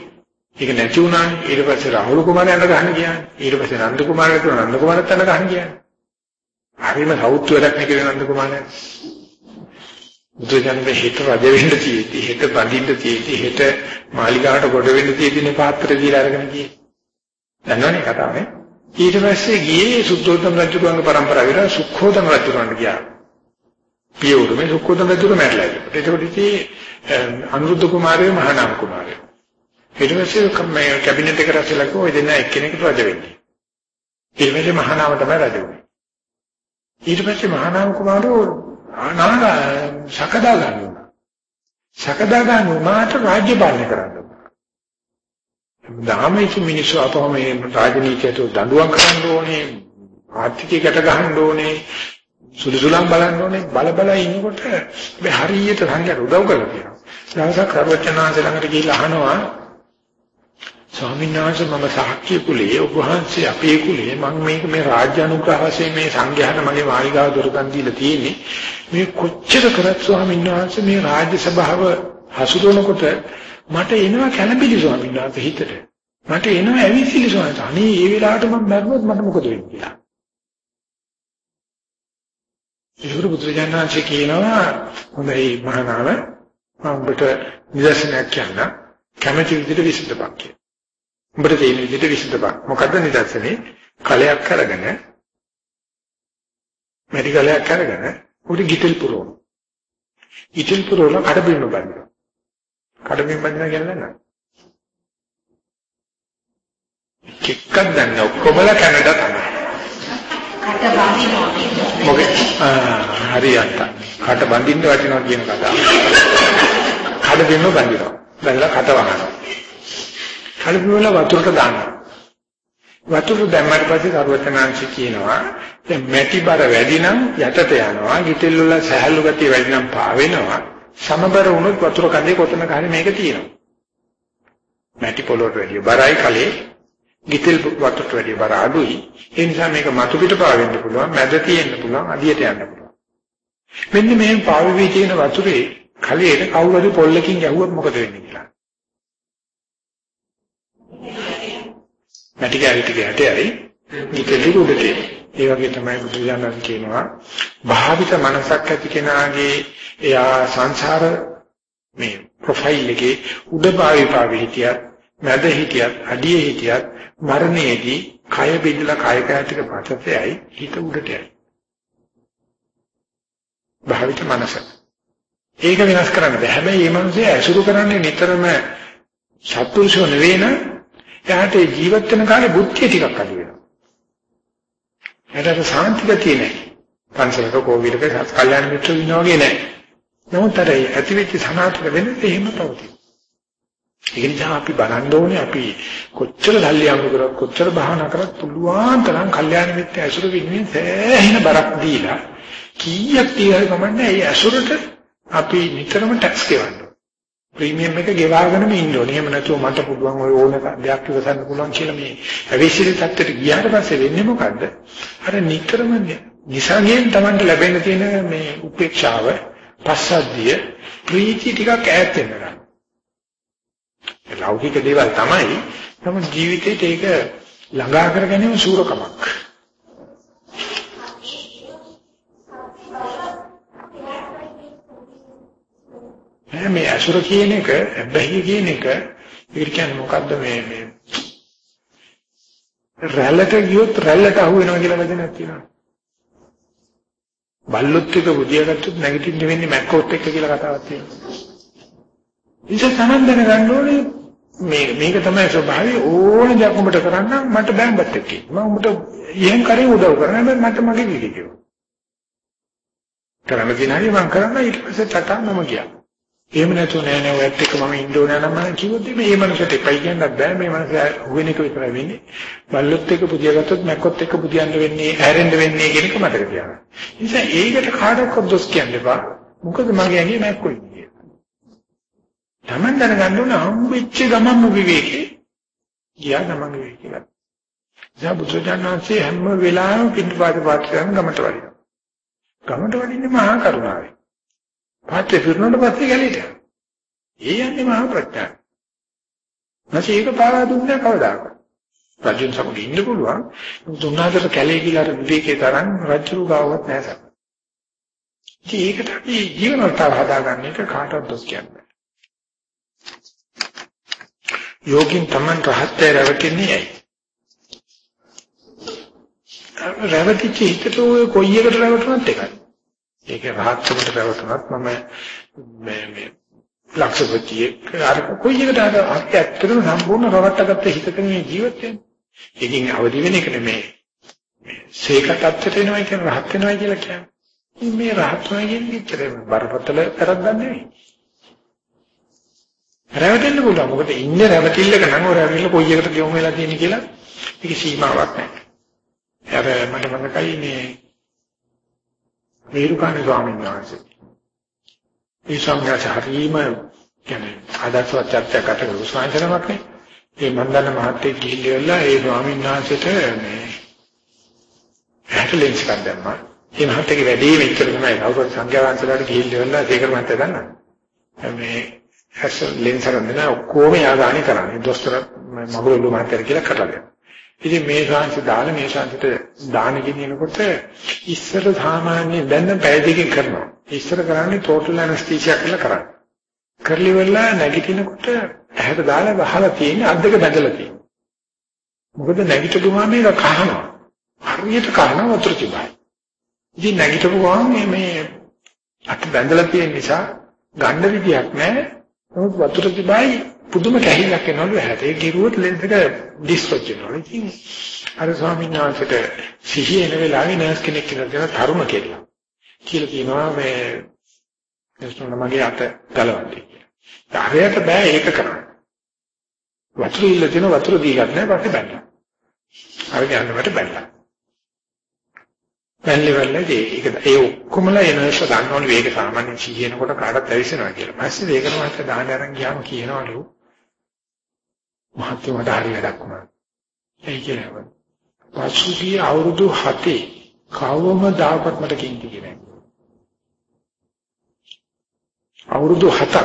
ඒක නැති වුණානේ. ඊට පස්සේ රාහුල කුමාරයන්ට ගහන්න කියන්නේ. ඊට පස්සේ නන්ද කුමාරයට නන්ද කුමාරට යන ගහන්න කියන්නේ. හරිම සෞත්ව වැඩක් නේ කියලා නන්ද කුමාරයා. බුදුජානක හිත රජ වෙන්න තියෙති, හිත බඳින්න තියෙති, හිත මාලිගාවට කොට වෙන්න තියෙතිනේ පාත්‍ර දීලා අරගෙන ගියේ. දන්නවනේ කතාවනේ. ඊට පස්සේ ගියේ සුද්ධෝදන රජුගේ පරම්පරාව විතර සුඛෝදන රජුගන්ට ගියා. පියවරු මේ සුඛෝදන රජුගේ මැරලා ඉතින්. ඒකට ඉතින් අනුරුද්ධ කුමාරයෝ මහානාම කුමාරයෝ. ඊට පස්සේ මේ කැබිනට් එක රැස්ලා කිව්වා ඔය දෙන්න එක්කෙනෙකුට රජ වෙන්නේ. ඊට පස්සේ මහානාම තමයි රජ වුනේ. ඊට පස්සේ මහානාම කුමාරයෝ ආනාග සකදා ගන්නවා. සකදා ගන්නාට රාජ්‍ය පාලනය කරන්න. ධාමයේ මිනිස්සු අපව මේ රාජනීතියට දඬුවම් කරන්න ඕනේ ආර්ථිකයකට ගහන්න ඕනේ සුළුසුලම් බලන්න ඕනේ බල බල ඉන්නකොට මේ හරියට සංඝයාට උදව් කරලා තියෙනවා. දවසක් කරවචනාංශ ළඟට ගිහිල්ලා අහනවා ස්වාමීන් වහන්සේ මම සාක්‍ය කුලයේ ඔබ වහන්සේ අපේ කුලයේ මම මේක මේ රාජ්‍ය අනුග්‍රහ වශයෙන් මේ සංඝයාට මගේ මාලිගාව දොරකන් දීලා තියෙන්නේ. මේ කොච්චර කරත් ස්වාමීන් වහන්සේ මේ රාජ්‍ය සභාව හසුරවනකොට මට එනවා කැළඹිලි ස්වාමීන් වහන්සේ හිතට. මට එනවා ඇවිසිලි ස්වාමීන් වහන්සේ. අනේ ඒ වෙලාවට මම මැරුණොත් මට මොකද වෙන්නේ කියලා. ඒකට බුදුරජාණන්සේ කියනවා හොඳයි මහානාම මම ඔබට නිදර්ශනයක් කියන්න කැමැති විදිහට විසඳපන් කියලා. ඔබට තේින විදිහට විසඳපන්. මොකද්ද නිදර්ශනේ? කලයක් අරගෙන මැටි කලයක් අරගෙන උඩ ගිතෙල් පුරවන. ගිතෙල් පුරවලා කඩබින්න බඳිනවා. කඩබින්න බඳිනවා කියන්නේ නෑ. කික්කක් දැන්න ඔක්කොමලා කැනඩා තමයි. කට බඳිනවා මොකද හරියට කට බඳින්න වටිනවා කියන කතාව කඩ දෙන්න බඳිනවා බැලලා කට වහනවා කඩ වල වතුරට දානවා. වතුර දැම්මට පස්සේ සරුවචනාංශ කියනවා දැන් මැටි බර වැඩි නම් යටට යනවා ගිතෙල් වල සහැල්ලු ගතිය වැඩි නම් පාවෙනවා. සමබර වුණොත් වතුර කඳේ කොතනක හරි මේක තියෙනවා. මැටි පොළොට වැඩි බරයි කලේ. ගිතෙල් වතුරට වැඩි බර අඩුයි. ඒ නිසා මේක මතු පිට පාවෙන්න පුළුවන්, මැද තියෙන්න පුළුවන්, අදියට යන්න පුළුවන්. මෙන්න මේ පාවෙවි තියෙන වතුරේ කලයට කවුරු හරි පොල්ලකින් ගැහුවොත් මොකද වෙන්නේ? කියලා. මැටි කැලිට ගැටේයි ගිතෙල් උඩට. ඒ වගේ තමයි බුදුජානක කියනවා භාවිත මනසක් ඇති කෙනාගේ එයා සංසාර මේ ප්‍රොෆයිල් එකේ උඩ භාවි භාවි හිටියත් මැද හිටියත් අඩිය හිටියත් මරණයේදී කය බෙදලා කය කැටික පස්සෙයි හිත උඩට යයි. භාවිත මනස. ඒක වෙනස් කරන්න බෑ. හැබැයි මේ මනසේ ඇසුරු කරන්නේ නිතරම සත්පුරුෂෝ නෙවෙයි නම් එයාට ජීවත් වෙන කාලේ බුද්ධිය ටිකක් අඩු වෙනවා. එයාට සාන්තිගතිය නැහැ. පන්සලක කෝවිලක කල්යාණ මිත්‍රෝ ඉන්නා වගේ නැහැ. නමුත් අර ඇතිවෙච්ච සනාතක වෙන්නේ එහෙම පවතී. ඒ නිසා අපි බලන්න ඕනේ අපි කොච්චර ධල්ලි අමුතු කරත් කොච්චර භාවනා කරත් පුළුවන් තරම් කල්යාණ මිත්‍ය ඇසුර වෙනුවෙන් සෑහෙන බරක් දීලා කීයක් තියලා කමන්නේ ඒ ඇසුරට අපි නිතරම ටැක්ස් ගෙවන්න ප්‍රීමියම් එක ගෙවාගෙනම ඉන්න ඕනේ. එහෙම නැතුව මට පුළුවන් ඔය ඕන දෙයක් ඉවසන්න පුළුවන් කියලා මේ අවිශ්වාසී තත්ත්වයට ගියාට පස්සේ වෙන්නේ මොකද්ද? අර නිතරම නිසංගයෙන් Tamanට ලැබෙන්න තියෙන මේ උපේක්ෂාව, පස්සද්ධිය, ප්‍රීති ටිකක් ඈත් වෙනවා. ලෞකික දේවල් තමයි තම ජීවිතේට ඒක ළඟා කර ගැනීම සූරකමක්. මේ අසුර කියන එක, බැහැ කියන එක, ඒක කියන්නේ මොකද්ද මේ මේ රැල්ලට ගියොත් රැල්ලට අහු වෙනවා කියලා වචනයක් තියෙනවා. බල්ලොත් එක බුදියාගත්තොත් නැගිටින්න වෙන්නේ මැක්කොත් එක්ක කියලා කතාවක් තියෙනවා. ඉතින් තමන් දැනගන්න ඕනේ මේ මේක තමයි ස්වභාවය ඕන දෙයක් උඹට කරන්න මට බෑම්බත් එක්ක. මම උඹට ඉහෙන් කරේ උදව් කරන්න මට මගේ විදිහට. කරන්න තියෙන හැටි මම කරන්න ඊට පස්සේ තටන්නම ගියා. එහෙම නැතුව නෑ නෑ ඔයත් එක්ක මම ඉන්න ඕන නම් මම කිව්වොත් මේ මනසට එපයි කියන්නත් බෑ මේ මනස හුවෙන එක විතරයි වෙන්නේ. බල්ලොත් එක්ක පුදියාගත්තොත් මැක්කොත් එක්ක පුදියන්න වෙන්නේ හැරෙන්න වෙන්නේ කියන එක මතක තියාගන්න. නිසා ඒකට කාටවත් දොස් කියන්න එපා. මොකද මගේ ඇඟේ මැක්කොයි කියන්නේ. Taman දැනගන්න ඕන හම්බෙච්ච ගමන්ම විවේකේ. ගියා ගමන් විවේකේ ගන්න. දැන් බුදුජානනාංශයේ හැම වෙලාවෙම පිටපාත පාත් කරන ගමට වඩිනවා. ගමට වඩින්නේ මහා කරුණාවෙන්. පාත්‍රය පිරුණාට පස්සේ ගැලීට. ඒ යන්නේ මහා ප්‍රඥාව. නැසී ඒක පාවා දුන්නේ කවදාකවත්. රජුන් සමග ඉන්න පුළුවන්. දුන්නාදට කැලේ කියලා අර විවේකේ තරම් රජු ගාවත් නැහැ. ඉතින් ඒකට අපි ජීවනවස්ථාව හදාගන්න එක කාටවත් දොස් කියන්නේ. යෝගින් Taman රහත්ය රැවටෙන්නේ ඇයි? රැවටිච්ච හිතට ඔය කොයි එකට රැවටුණත් එකයි. ඒක රහත්කමට රැවටුණත් මම මේ මේ ලක්ෂපතියේ අර කොයි එකට අර ඇත්තටම සම්පූර්ණ රවට්ටගත්ත හිතක මේ ජීවත් වෙන්නේ. ඒකෙන් අවදි වෙන එක නෙමෙයි. මේ සීක tattට එනවා කියන රහත් වෙනවා කියලා කියන්නේ. මේ රහත් වෙනවා කියන්නේ ඉතරේ බරපතල කරක් ගන්න නෙවෙයි. රැවටෙන්න පුළුවන්. මොකද ඉන්නේ රැවටිල්ලක නම් ඔය රැවටිල්ල කොයි එකට යොමු වෙලා තියෙන කියලා ඒක සීමාවක් නැහැ. හැබ මට මතකයි මේ වේරුකාණ ස්වාමීන් වහන්සේ. ඒ සංඝයාට හරීම කියන්නේ ආදර්ශවත් චර්චා කට උස්මාන්තරමක් නේ. ඒ මන්දන්න මහත්තයෙක් ගිහිල්ලා ඒ ස්වාමීන් වහන්සේට මේ හැටලෙන්ස් එකක් දැම්මා. ඒ මහත්තයාගේ වැඩේ මෙච්චර තමයි. කවුරුත් සංඝයා වහන්සේලාට ගිහිල්ලා ඒකර මහත්තයා දන්නා. මේ ඇස් ලෙන්ස් අරන් දෙන ඔක්කොම යාගානි කරන්නේ. දොස්තර මගුලු මහත්තයා කියලා කරලා දෙනවා. ඉතින් මේ ශාන්ති දාන මේ ශාන්තිට දාන ගෙනියනකොට ඉස්සර සාමාන්‍ය දැන් නම් පැය දෙකකින් කරනවා. ඉස්සර කරන්නේ ටෝටල් ඇනස්තීසියා කියලා කරන්නේ. කරලි වෙලා නැගිටිනකොට ඇහැට දාලා වහලා තියෙන අද්දක බැඳලා තියෙනවා. මොකද නැගිටපුවාම මේක කහනවා. හරියට කහනවා වතුර තිබයි. ඉතින් නැගිටපුවාම මේ අත් බැඳලා තියෙන නිසා ගන්න විදියක් නැහැ. නමුත් වතුර තිබයි පුදුම කැහිල්ලක් එනවලු ඇහැට. ඒ ගිරුවොත් ලෙන්ස් එක ඩිස්ට්‍රොච් වෙනවා. ඉතින් අර ස්වාමීන් වහන්සේට සිහිය එන වෙලාවේ නර්ස් කෙනෙක් කියලා දෙන තරුණ කෙල්ල. කියලා කියනවා මේ එස්තෝන මගේ අත ගලවන්නේ කියලා. හරියට බෑ ඒක කරන්න. වතුර ඉල්ල තියෙන වතුර දීගත් නැහැ පස්සේ බැලලා. අර යන්නවට බැලලා. බැලලි වෙලදී ඒක ඒ ඔක්කොමලා එනර්ස් ගන්න ඕනේ වේග සාමාන්‍ය සිහිනකොට කාටත් ඇවිස්සෙනවා කියලා. පස්සේ වේගන මාත් දාන අරන් ගියාම කියනවලු මහත්ව මට හරි වැඩක් වුණා. ඒ කියන්නේ පසුගිය අවුරුදු 7 කවම දාපත් මට කිංටි කියන්නේ. අවුරුදු 7ක්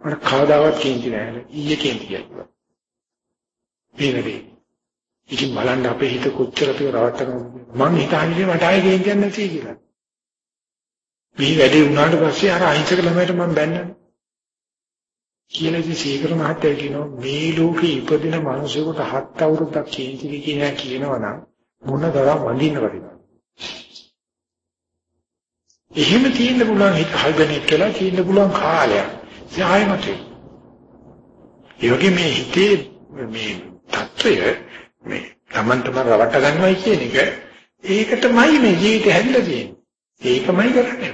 මට කවදාවත් කිංටි නැහැ. ඊයේ කිංටි කියනවා. මේ වෙලේ. ඉතින් බලන්න අපේ හිත කොච්චර පිය රවට්ටනවද මම හිතන්නේ මට ආයෙ කියන්නේ නැති කියලා. මේ වැඩේ වුණාට පස්සේ අර අහිංසක ළමයට මම බැන්නනේ. කියන ඉතින් සීකර මහත්තයා කියනවා මේ ලෝකේ ඉපදින මිනිසෙකුට හත් අවුරුද්දක් කේන්තිවි කියලා කියනවා නම් මොන තරම් වඳින්නවද? එහෙම තියෙන්න පුළුවන් හිත හල්ගනේ කියලා තියෙන්න පුළුවන් කාලයක්. සෑයමට යෝගී මේ හිතේ මේ தত্ত্বය මේ Taman තම රවට්ට ගන්නවයි කියන එක ඒකටමයි මේ ජීවිතය හැදලා තියෙන්නේ. ඒකමයි කරන්නේ.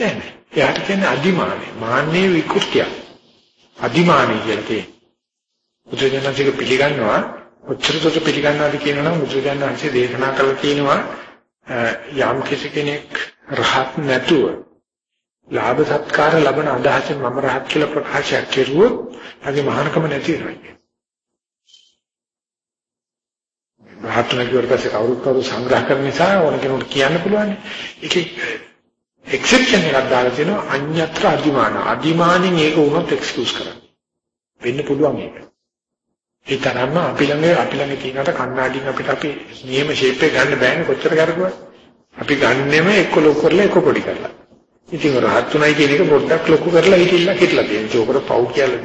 නෑ නෑ. එයාට කියන්නේ අදිමානේ. මාන්නේ විකෘතිය. අදිමානේ කියලා තියෙනවා. බුදුජානක පිළිගන්නවා ඔච්චරතොට පිළිගන්නවාද කියනනම් බුදුජානකසේ දේශනා කළා කියනවා යම් කෙනෙක් රහත් නැතුව ලාභ සත්කාර ලබන අදහසෙන් මම රහත් කියලා ප්‍රකාශයක් කෙරුවොත් අගේ මහානකම නැති වෙනවා. රහත් නැතිවට පස්සේ කවුරුත් කවුරු සංග්‍රහ කරන නිසා ඕන කෙනෙකුට කියන්න පුළුවන්. ඒකේ එක්සෙප්ෂන් එකක් දාලා තියෙනවා අඤ්ඤත්‍ර අදිමාන. අදිමානෙන් ඒක වුණොත් එක්ස්කියුස් කරන්න. වෙන්න පුළුවන් ඒක. ඒ තරම්ම අපි ළඟ අපි ළඟ තියෙනට කණ්ණාඩියෙන් අපිට අපි නියම ෂේප් එක ගන්න බෑනේ කොච්චර කරකුවා. අපි ගන්නෙම එක්ක ලොකු කරලා එක්ක පොඩි කරලා. ඉතින් රහත් උනායි කියන එක පොඩ්ඩක් ලොකු කරලා හිටින්න හිටලා තියෙනවා. ඒකට පව් කියලා.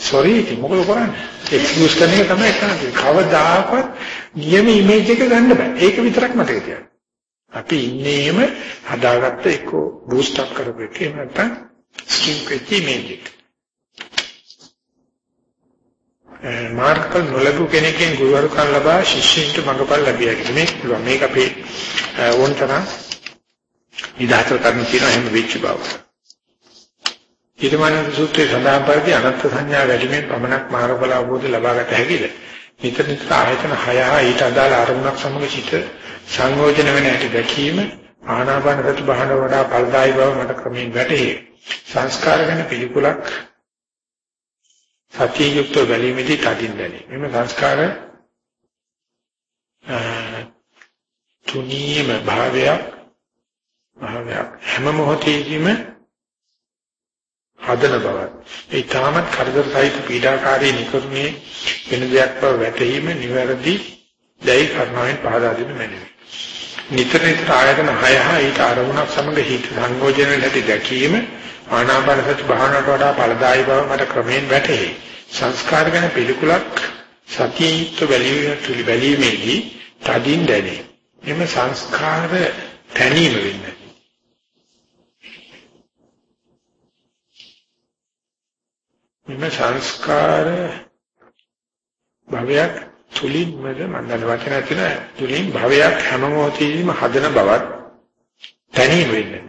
sorry ඉතින් මොකද කරන්නේ? එක්ස්කියුස් කරන එක තමයි කරන්නේ. කවදාකවත් නියම ඉමේජ් එක ගන්න බෑ. ඒක විතරක් මතක තියාගන්න. අපි ඉන්නේම හදාගත්ත එක බූස්ට් අප් කරපු එක එහෙම නැත්නම් ස්කින් වෙච්ච ඉමේජ් එක. මාර්කල් නොලබු කෙනෙක්ගෙන් ගුරුවරුකම් ලබා ශිෂ්‍යයින්ට මඟපල් ලැබිය හැකියි. මේක පුළුවන්. මේක අපේ ඕනතරම් නිදාතර කරන්න තියෙන හැම වෙච්ච බව. ඊටමනස සූත්‍රයේ සඳහන් පරිදි අනත්ත් සංඥා වැඩිමෙන් පමණක් මාර්ගඵල අවබෝධය ලබාගත හැකිද? නිතර නිතර ආයතන 6 හා ඊට අදාළ අරමුණක් සමග සිට සංයෝජන වෙන හැටි දැකීම ආනාපාන සති භාවන වඩා ඵලදායී බව මට ක්‍රමයෙන් වැටහි. සංස්කාර ගැන පිළිකුලක් සතිය යුක්ත බැලීමේදී තදින් දැනේ. මෙම සංස්කාර තුනීයම භාවයක් භාවයක් හැම මොහොතේදීම හදන බවත් ඒ තාමත් කරදර සහිත පීඩාකාරී නිකරුණේ වෙන දෙයක් බව වැටහීම නිවැරදි දැයි කර්ණයෙන් පහදා දෙන්න මැනවි. නිතර නිතර ආයතන 6 හා ඊට අරමුණක් සමග හිත සංයෝජන නැති දැකීම ආනාපාන සති භාවනාවට වඩා ඵලදායී බව මට ක්‍රමයෙන් වැටහි. සංස්කාර ගැන පිළිකුලක් සතියිත බැලීමේ බැලීමේදී තදින් දැනේ. එම සංස්කාර තැනීම වෙන්නේ. මෙම සංස්කාර භවයක් තුලින්මද මම දන්න වචන තියෙන තුලින් භවයක් හැම මොහොතේදීම හදන බවත් තැනීම වෙන්නේ.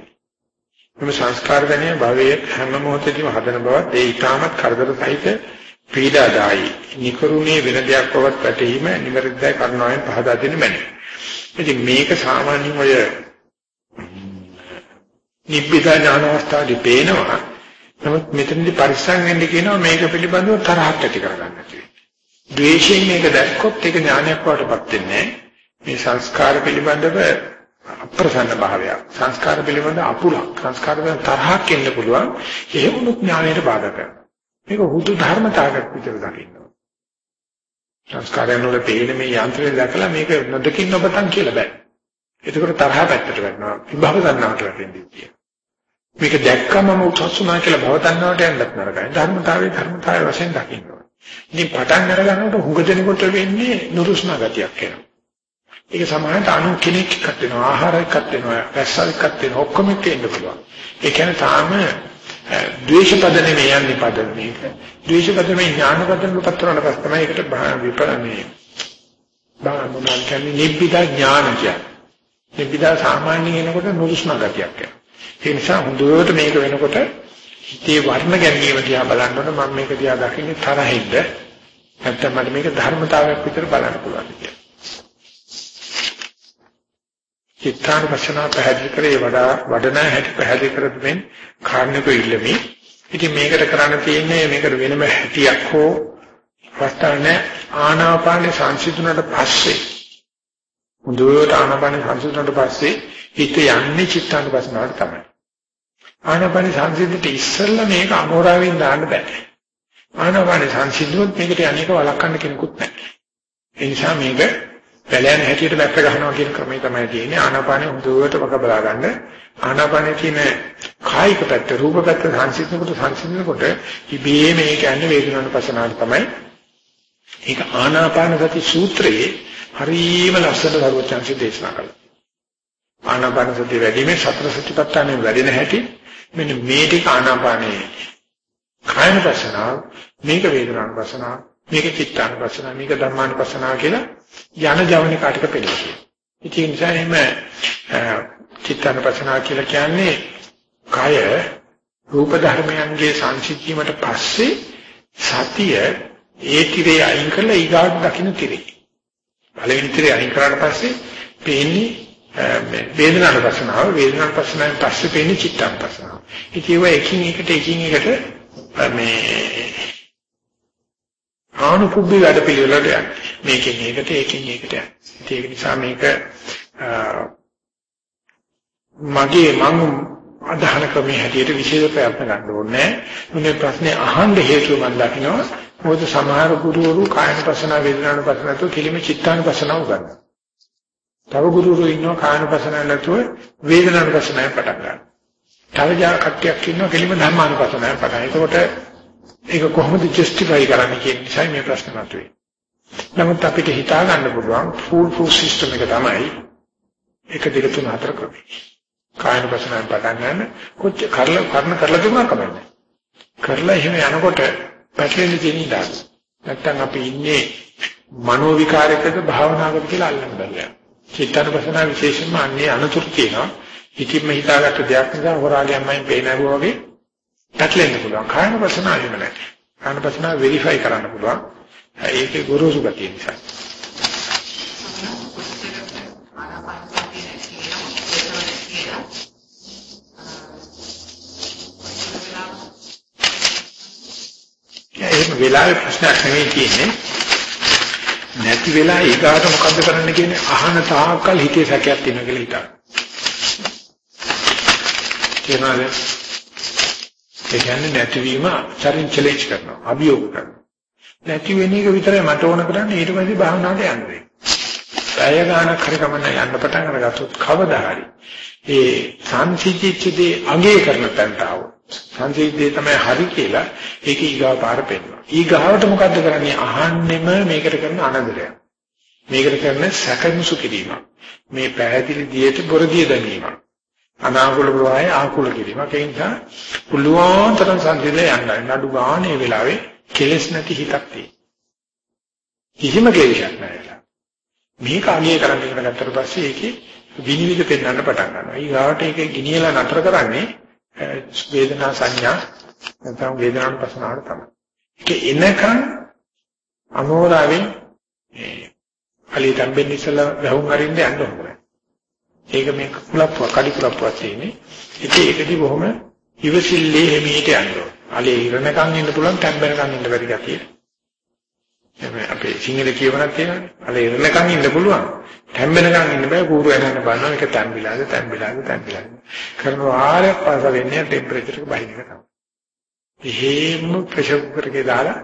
මෙම සංස්කාර ගැනීම භවයේ හැම මොහොතේදීම හදන බවත් ඒ ඊටමත් කරදර සහිත පීඩාදායි නිකරුණේ වෙන දෙයක් බවත් පැටීම නිවැරදියි කරනවායින් පහදා දෙන්න මැනේ. ඉතින් මේක සාමාන්‍යයෙන් ඔය නිබ්බිදා ඥාන අවස්ථාවේදී පේනවා නමුත් මෙතනදී පරිස්සම් වෙන්න කියනවා මේක පිළිබඳව තරහක් ඇති කරගන්න කියලා. ද්වේෂයෙන් මේක දැක්කොත් ඒක ඥානයක් වඩපත් වෙන්නේ මේ සංස්කාර පිළිබඳව අප්‍රසන්න භාවයක්. සංස්කාර පිළිබඳ අපුලක්. සංස්කාර පිළිබඳ තරහක් එන්න පුළුවන්. එහෙමනොත් ඥානයට බාධා කරනවා. මේක හුදු ධර්මතාවයක් විතර දකින්න. සංස්කාරයන් වල පේන මේ යන්ත්‍රය දැකලා මේක නොදකින්න ඔබතන් කියලා බෑ. එතකොට තරහ පැත්තට වැටෙනවා. විභව ගන්නවට වැටෙන්නේ. මේක දැක්කම මම උත්සුනා කියලා භව තණ්හාවට යන්නත් නරකයි. ධර්මතාවයේ ධර්මතාවය වශයෙන් දකින්න ඕනේ. ඉතින් පටන් අරගන්නකොට හුඟ දෙනකොට වෙන්නේ නුරුස්නා ගතියක් එනවා. ඒක සමානට අනු කෙනෙක් එක්කත් වෙනවා, ආහාරයක් එක්කත් වෙනවා, රැස්සල් එක්කත් වෙනවා, ඔක්කොම එක්ක ඉන්න පුළුවන්. ඒ කියන්නේ තාම ද්වේෂ පද නෙමෙයි යන්නේ පද මේක. ද්වේෂ පද මේ ඥාන පදන පතරන පස් තමයි ඒකට විපරණේ. බාමමන් කියන්නේ නිබ්බිදා ඥාන කියන්නේ. නිබ්බිදා සාමාන්‍යයෙන් එනකොට නුරුස්නා ගතියක් එනවා. ඒ නිසා හොඳට මේක වෙනකොට හිතේ වර්ණ ගැනීම දිහා බලනකොට මම මේක දිහා දකින්නේ තරහින්ද නැත්නම් මට මේක ධර්මතාවයක් විතර බලන්න පුළුවන් කියලා. චිත්තානුපස්සනා පැහැදිලි කරේ වඩා වඩනා හැටි පැහැදිලි කර දෙමින් කාරණක ඉල්ලමි. ඉතින් මේකට කරන්න තියෙන්නේ මේකට වෙනම හැටියක් හෝ වස්තන්නේ ආනාපාන සංසිඳුණට පස්සේ හොඳට ආනාපාන සංසිඳුණට පස්සේ හිත යන්නේ චිත්තානුපස්සනාවට තමයි. ආනාපාන සංසිද්ධියට ඉස්සෙල්ලා මේක අමෝරාවෙන් දාන්න බෑ. ආනාපාන සංසිද්ධියොත් මේකට යන්නේක වළක්වන්න කෙනෙකුත් නැහැ. ඒ නිසා මේක පැලයන් හැටියට වැක්ක ගන්නවා කියන ක්‍රමය තමයි තියෙන්නේ. ආනාපානෙ හොඳට වක බලා ගන්න. ආනාපානෙ තියෙන කායික පැත්ත, රූප පැත්ත සංසිඳනකොට සංසිඳනකොට ඉබේ මේ කියන්නේ වේදනානුපසනාව තමයි. ඒක ආනාපාන සති සූත්‍රයේ හරියම ලස්සන දරුවචාන්සි දේශනා කළා. ආනාපාන සතිය වැඩිමේ සතර සතිපට්ඨානෙ වැඩෙන හැටි මෙන්න මේ ටික ආනාපානේ කායන පස්සනාව මේක වේදනානුපසනාව මේක චිත්තානුපසනාව මේක ධම්මානුපසනාව කියලා යන ජවනික කාටක පෙළෙනවා. ඒ නිසා එහෙම චිත්තානුපසනාව කියලා කියන්නේ කය රූප ධර්මයන්ගේ සංසිද්ධීමට පස්සේ සතිය ඒ tire අයින් කරලා ඊගාට දකින්න tire. පළවෙනි tire අයින් කරාට පස්සේ පේන්නේ මේ වේදනානුපසනාව වේදනානුපසනාවෙන් පස්සේ පේන්නේ චිත්තානුපසනාව. ඉතින් ඒවා එකින් එකට එකින් එකට මේ ආනුකුබ්බේ වැඩ පිළිවෙලට යන්නේ. මේකෙන් ඒකට ඒකෙන් ඒකට යන්නේ. ඒක නිසා මේක මගේ මම අදහන ක්‍රමයේ හැටියට විශේෂ ප්‍රයත්න ගන්න ඕනේ. මේ ප්‍රශ්නේ අහන්න හේතුව මම දකිනවා. මොකද සමහර ගුරුවරු කායන පසන වේදනාන පසන තු කිලිම චිත්තාන පසන උගන්වනවා. තව ගුරුවරු ඉන්නවා කායන පසන නැතුව වේදනාන පසනය පටන් ගන්නවා. තව ජා කට්ටියක් ඉන්නවා කිලිම ධර්මාන පසනය පටන්. ඒකට ඒක කොහොමද ජස්ටිෆයි කරන්නේ කියන නිසා මේ ප්‍රශ්න මතුවේ. නමුත් අපිට හිතා ගන්න පුළුවන් ෆූල් ප්‍රූෆ් සිස්ටම් එක තමයි 1 2 3 4 ක්‍රමය. කායන වසනාවෙන් පටන් ගන්න කොච්චර කරලා කරන කරලා දුන්නා කමන්නේ. කරලා එහෙම යනකොට පැටලෙන්න තියෙන ඉඩක්. නැත්තම් අපි ඉන්නේ මනෝ විකාරයකද භාවනාවකද කියලා අල්ලන්න බැහැ. චිත්තන වසනා විශේෂයෙන්ම අන්නේ අනුතුරු තියෙනවා. හිතින්ම හිතාගත්ත දෙයක් නිසා හොරාගයන්මයි පේනවෝ වගේ පැටලෙන්න පුළුවන්. කායන වසනාවෙම නැහැ. කායන වසනාව වෙරිෆයි කරන්න පුළුවන්. ඒකේ ගොරෝසු ගතිය නිසා. එහෙම වෙලාවේ ප්‍රශ්නයක් නෙවෙයි තියෙන්නේ. නැති වෙලා ඊගාට මොකද්ද කරන්න කියන්නේ අහන තාක්කල් හිතේ සැකයක් තියෙනවා කියලා හිතන්න. තේරුණාද? ඒ කියන්නේ නැතිවීම චරින් චැලෙන්ජ් කරනවා, අභියෝග කරනවා. නැති වෙන එක විතරයි මට ඕන කරන්නේ ඊට පස්සේ භාවනාවට යන්න වෙයි. පැය ගානක් හරි කමන්න යන්න පටන් අරගත්තොත් කවදා හරි ඒ සංසිද්ධිච්චදී අගේ කරන තැනට આવොත් සංසිද්ධිය තමයි හරි කියලා ඒක ඊගාව පාර පෙන්නනවා. ඊගාවට මොකද්ද කරන්නේ? අහන්නෙම මේකට කරන අනදරය. මේකට කරන සැකමුසු කිරීම. මේ පැහැදිලි දියට බොරදිය දැමීම. අනාකූල ප්‍රවාහය ආකූල කිරීම. ඒ නිසා පුළුවන් තරම් සංසිද්ධිය යන්න නඩු ගානේ වෙලාවේ කෙලස් නැති හිතක් තියෙනවා. කිසිම කෙලෙසක් නැහැ. මේක අගය කරන්න ඉගෙන ගත්තට පස්සේ ඒකේ විනිවිද පෙන්වන්න පටන් ගන්නවා. ඊගාවට ඒක ගිනියලා නතර කරන්නේ වේදනා සංඥා නැත්නම් වේදනාන් පසනාවට තමයි. ඒක එනකන් අමෝරාවෙන් මේ අලි තම්බෙන්න ඉස්සලා වැහුම් අරින්න යන්න ඕනේ. ඒක මේ කුලප්පුව කඩි කුලප්පුවක් තියෙන්නේ. ඉතින් ඒකදී බොහොම ඉවසිල්ලේ හිමීට යන්න ඕනේ. අලි ඉරණකන් ඉන්න පුළුවන් තම්බෙනකන් ඉන්න බැරි ගැතියි. එමේ අපේ සිංහල කියවනක් තියෙනවානේ. අලි ඉරණකන් ඉන්න පුළුවන්. තැම්බෙනකන් ඉන්න බෑ කූරු වෙනන්න බලනවා ඒක තැම්බිලාද තැම්බිලාද තැම්බිලාද කරන ආරයක් පාස වෙන්නේ ටෙම්පරේචර් එක බහින එක තමයි. එහෙම ප්‍රෙෂර් කුකර් එකේ දාලා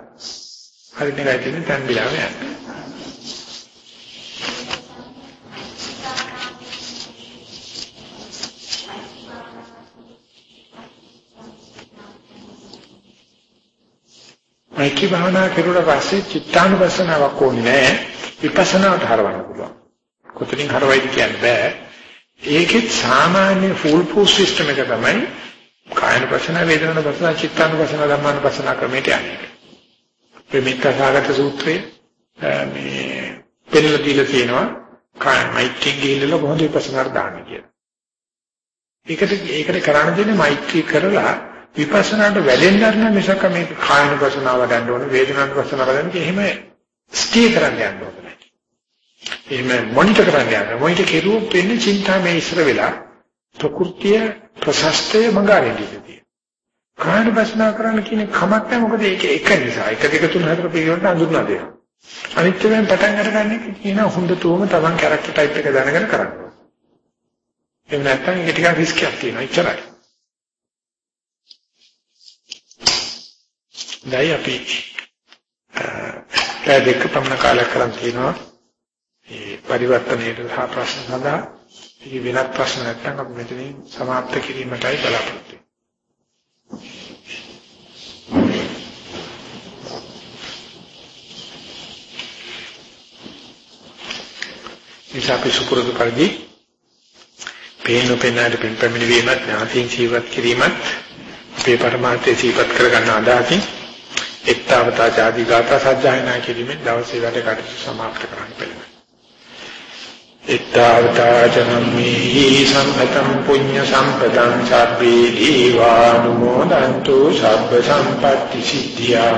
හරියට ගයිතින් තැම්බිලාම යනවා. මෛත්‍රී භාවනා කරුණා පස්සේ චිත්තානුපස්සනාවක් ඕනේ නැහැ විපස්සනාවට හරවන්න පුළුවන්. කොතනින් හරවයිද කියන්න බෑ. ඒකෙත් සාමාන්‍ය ෆුල් ප්‍රූෆ් සිස්ටම් එක තමයි කායන පසන වේදනන පසන චිත්තාන පසන ධම්මාන පසන ක්‍රමයට යන්නේ. ප්‍රමිතසාගත සූත්‍රයේ මේ පෙන්නලා දීලා තියෙනවා කාය මෛත්‍රිය ගිහිල්ලා කොහොමද විපස්සනාට දාන්නේ කියලා. ඒකට ඒකට කරන්න දෙන්නේ මෛත්‍රී කරලා විපස්සනාට වැඩෙන්න ගන්න මිසක මේ කායන පසනාව වඩන්න ඕනේ වේදනාන පසනාව වඩන්න එහෙම ස්ටේ කරන්න යන්න ඕනේ. එහෙම මොනිටර් කරන්න යනවා. මොනිටර් කෙරුවොත් වෙන්නේ චින්තාමය ඉස්සර වෙලා ප්‍රകൃතිය ප්‍රශස්තය මඟහරින්නේදී. කායන වසනා කරන්න කියන කමක් නැහැ මොකද ඒක එක නිසා. 1 2 3 4 පිළිවෙලට අඳුරලා දෙනවා. අනිත් වෙලෙන් පටන් අරගන්නේ කියන හොඳටම තමන් කැරක්ටර් ටයිප් එක දැනගෙන කරන්න. එහෙම නැත්නම් ඒක ටිකක් රිස්ක් එකක් තියෙනවා. එච්චරයි. දැයි අපි පැය දෙක පමණ කාලයක් කරන් තිනවා මේ පරිවර්තනයේ සහ ප්‍රශ්න සඳහා ඉතින් වෙනත් ප්‍රශ්න නැත්නම් අපි මෙතනින් සමාප්ත කිරීමටයි බලාපොරොත්තු නිසා අපි සුපුරුදු පරිදි පේන පේනාට පින් පැමිණි වීමත් ඥාතීන් ජීවත් කිරීමත් අපේ පරමාර්ථය ජීවත් කර ගන්න අදහසින් එක්තාවතා ආදී ගාථා සජ්ජායනා කිරීමෙන් දවසේ වැඩ කටයුතු සමාප්ත කරන්න පිළිගන්නවා. එක්තාවතා ජනම්මේ සම්පතං පුඤ්ඤ සම්පතං සබ්බේ දීවානුමෝදන්තු සබ්බ සම්පatti සිද්ධියා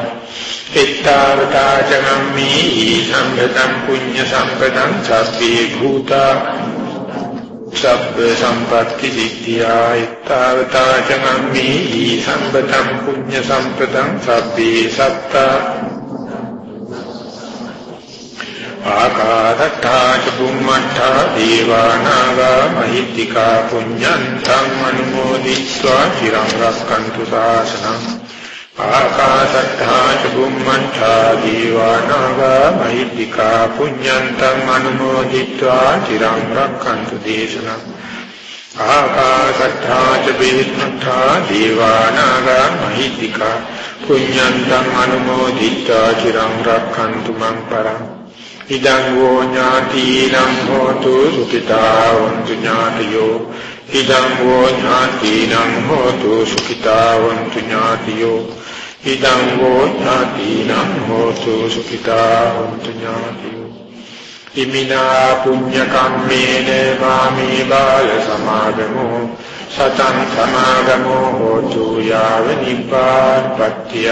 එක්තාවතා ජනම්මේ සම්පතං පුඤ්ඤ සම්පතං සබ්බේ භූතා සබ්බ සම්පatti සිද්ධියා ඊත්තාවතා චමම්මි සම්පතං පුඤ්ඤ සම්පතං සබ්බේ සත්තා ආකාදත්තා චුම්මත්තා දීවානාගා මහිත්‍තිකා පුඤ්ඤන්තං අනුමෝදිත්වා চিරං රක්칸තු සාසනං ආකාදත්තා චුම්මත්තා දීවානාගා මහිත්‍තිකා පුඤ්ඤන්තං අනුමෝදිත්වා চিරං රක්칸තු දේශනං ආකාශත්තා ච බිහිත්තා දීවානාගා මහිත්‍තිකා පුඤ්ඤන්තං අනුමෝදිත්වා চিරං රක්칸තු මං පරං ඉදං වෝ ඥාතිනම් හෝතු සුඛිතා වന്തു ඥාතියෝ ඉදං වෝ ඥාතිනම් හෝතු සුඛිතා වന്തു ඥාතියෝ ඉදං වෝ ඥාතිනම් හෝතු සුඛිතා වന്തു ඥාතියෝ ඉමිනා පුඤ්ඤ කම්මේන මාමේ බාල සමාදමෝ සතං සමාදමෝ හෝතු යාව නිපාතපත්තිය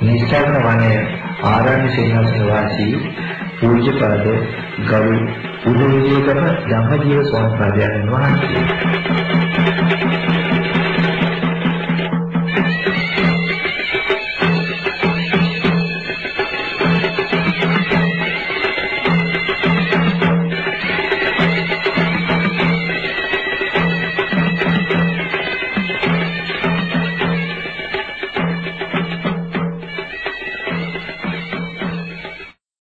නිස්සාරණ වනයේ ආරණ්‍ය සේනාසන වාසී පූජ්‍යපද ගරු උදේවිගම ධම්මජීව ස්වාමීන් වහන්සේ.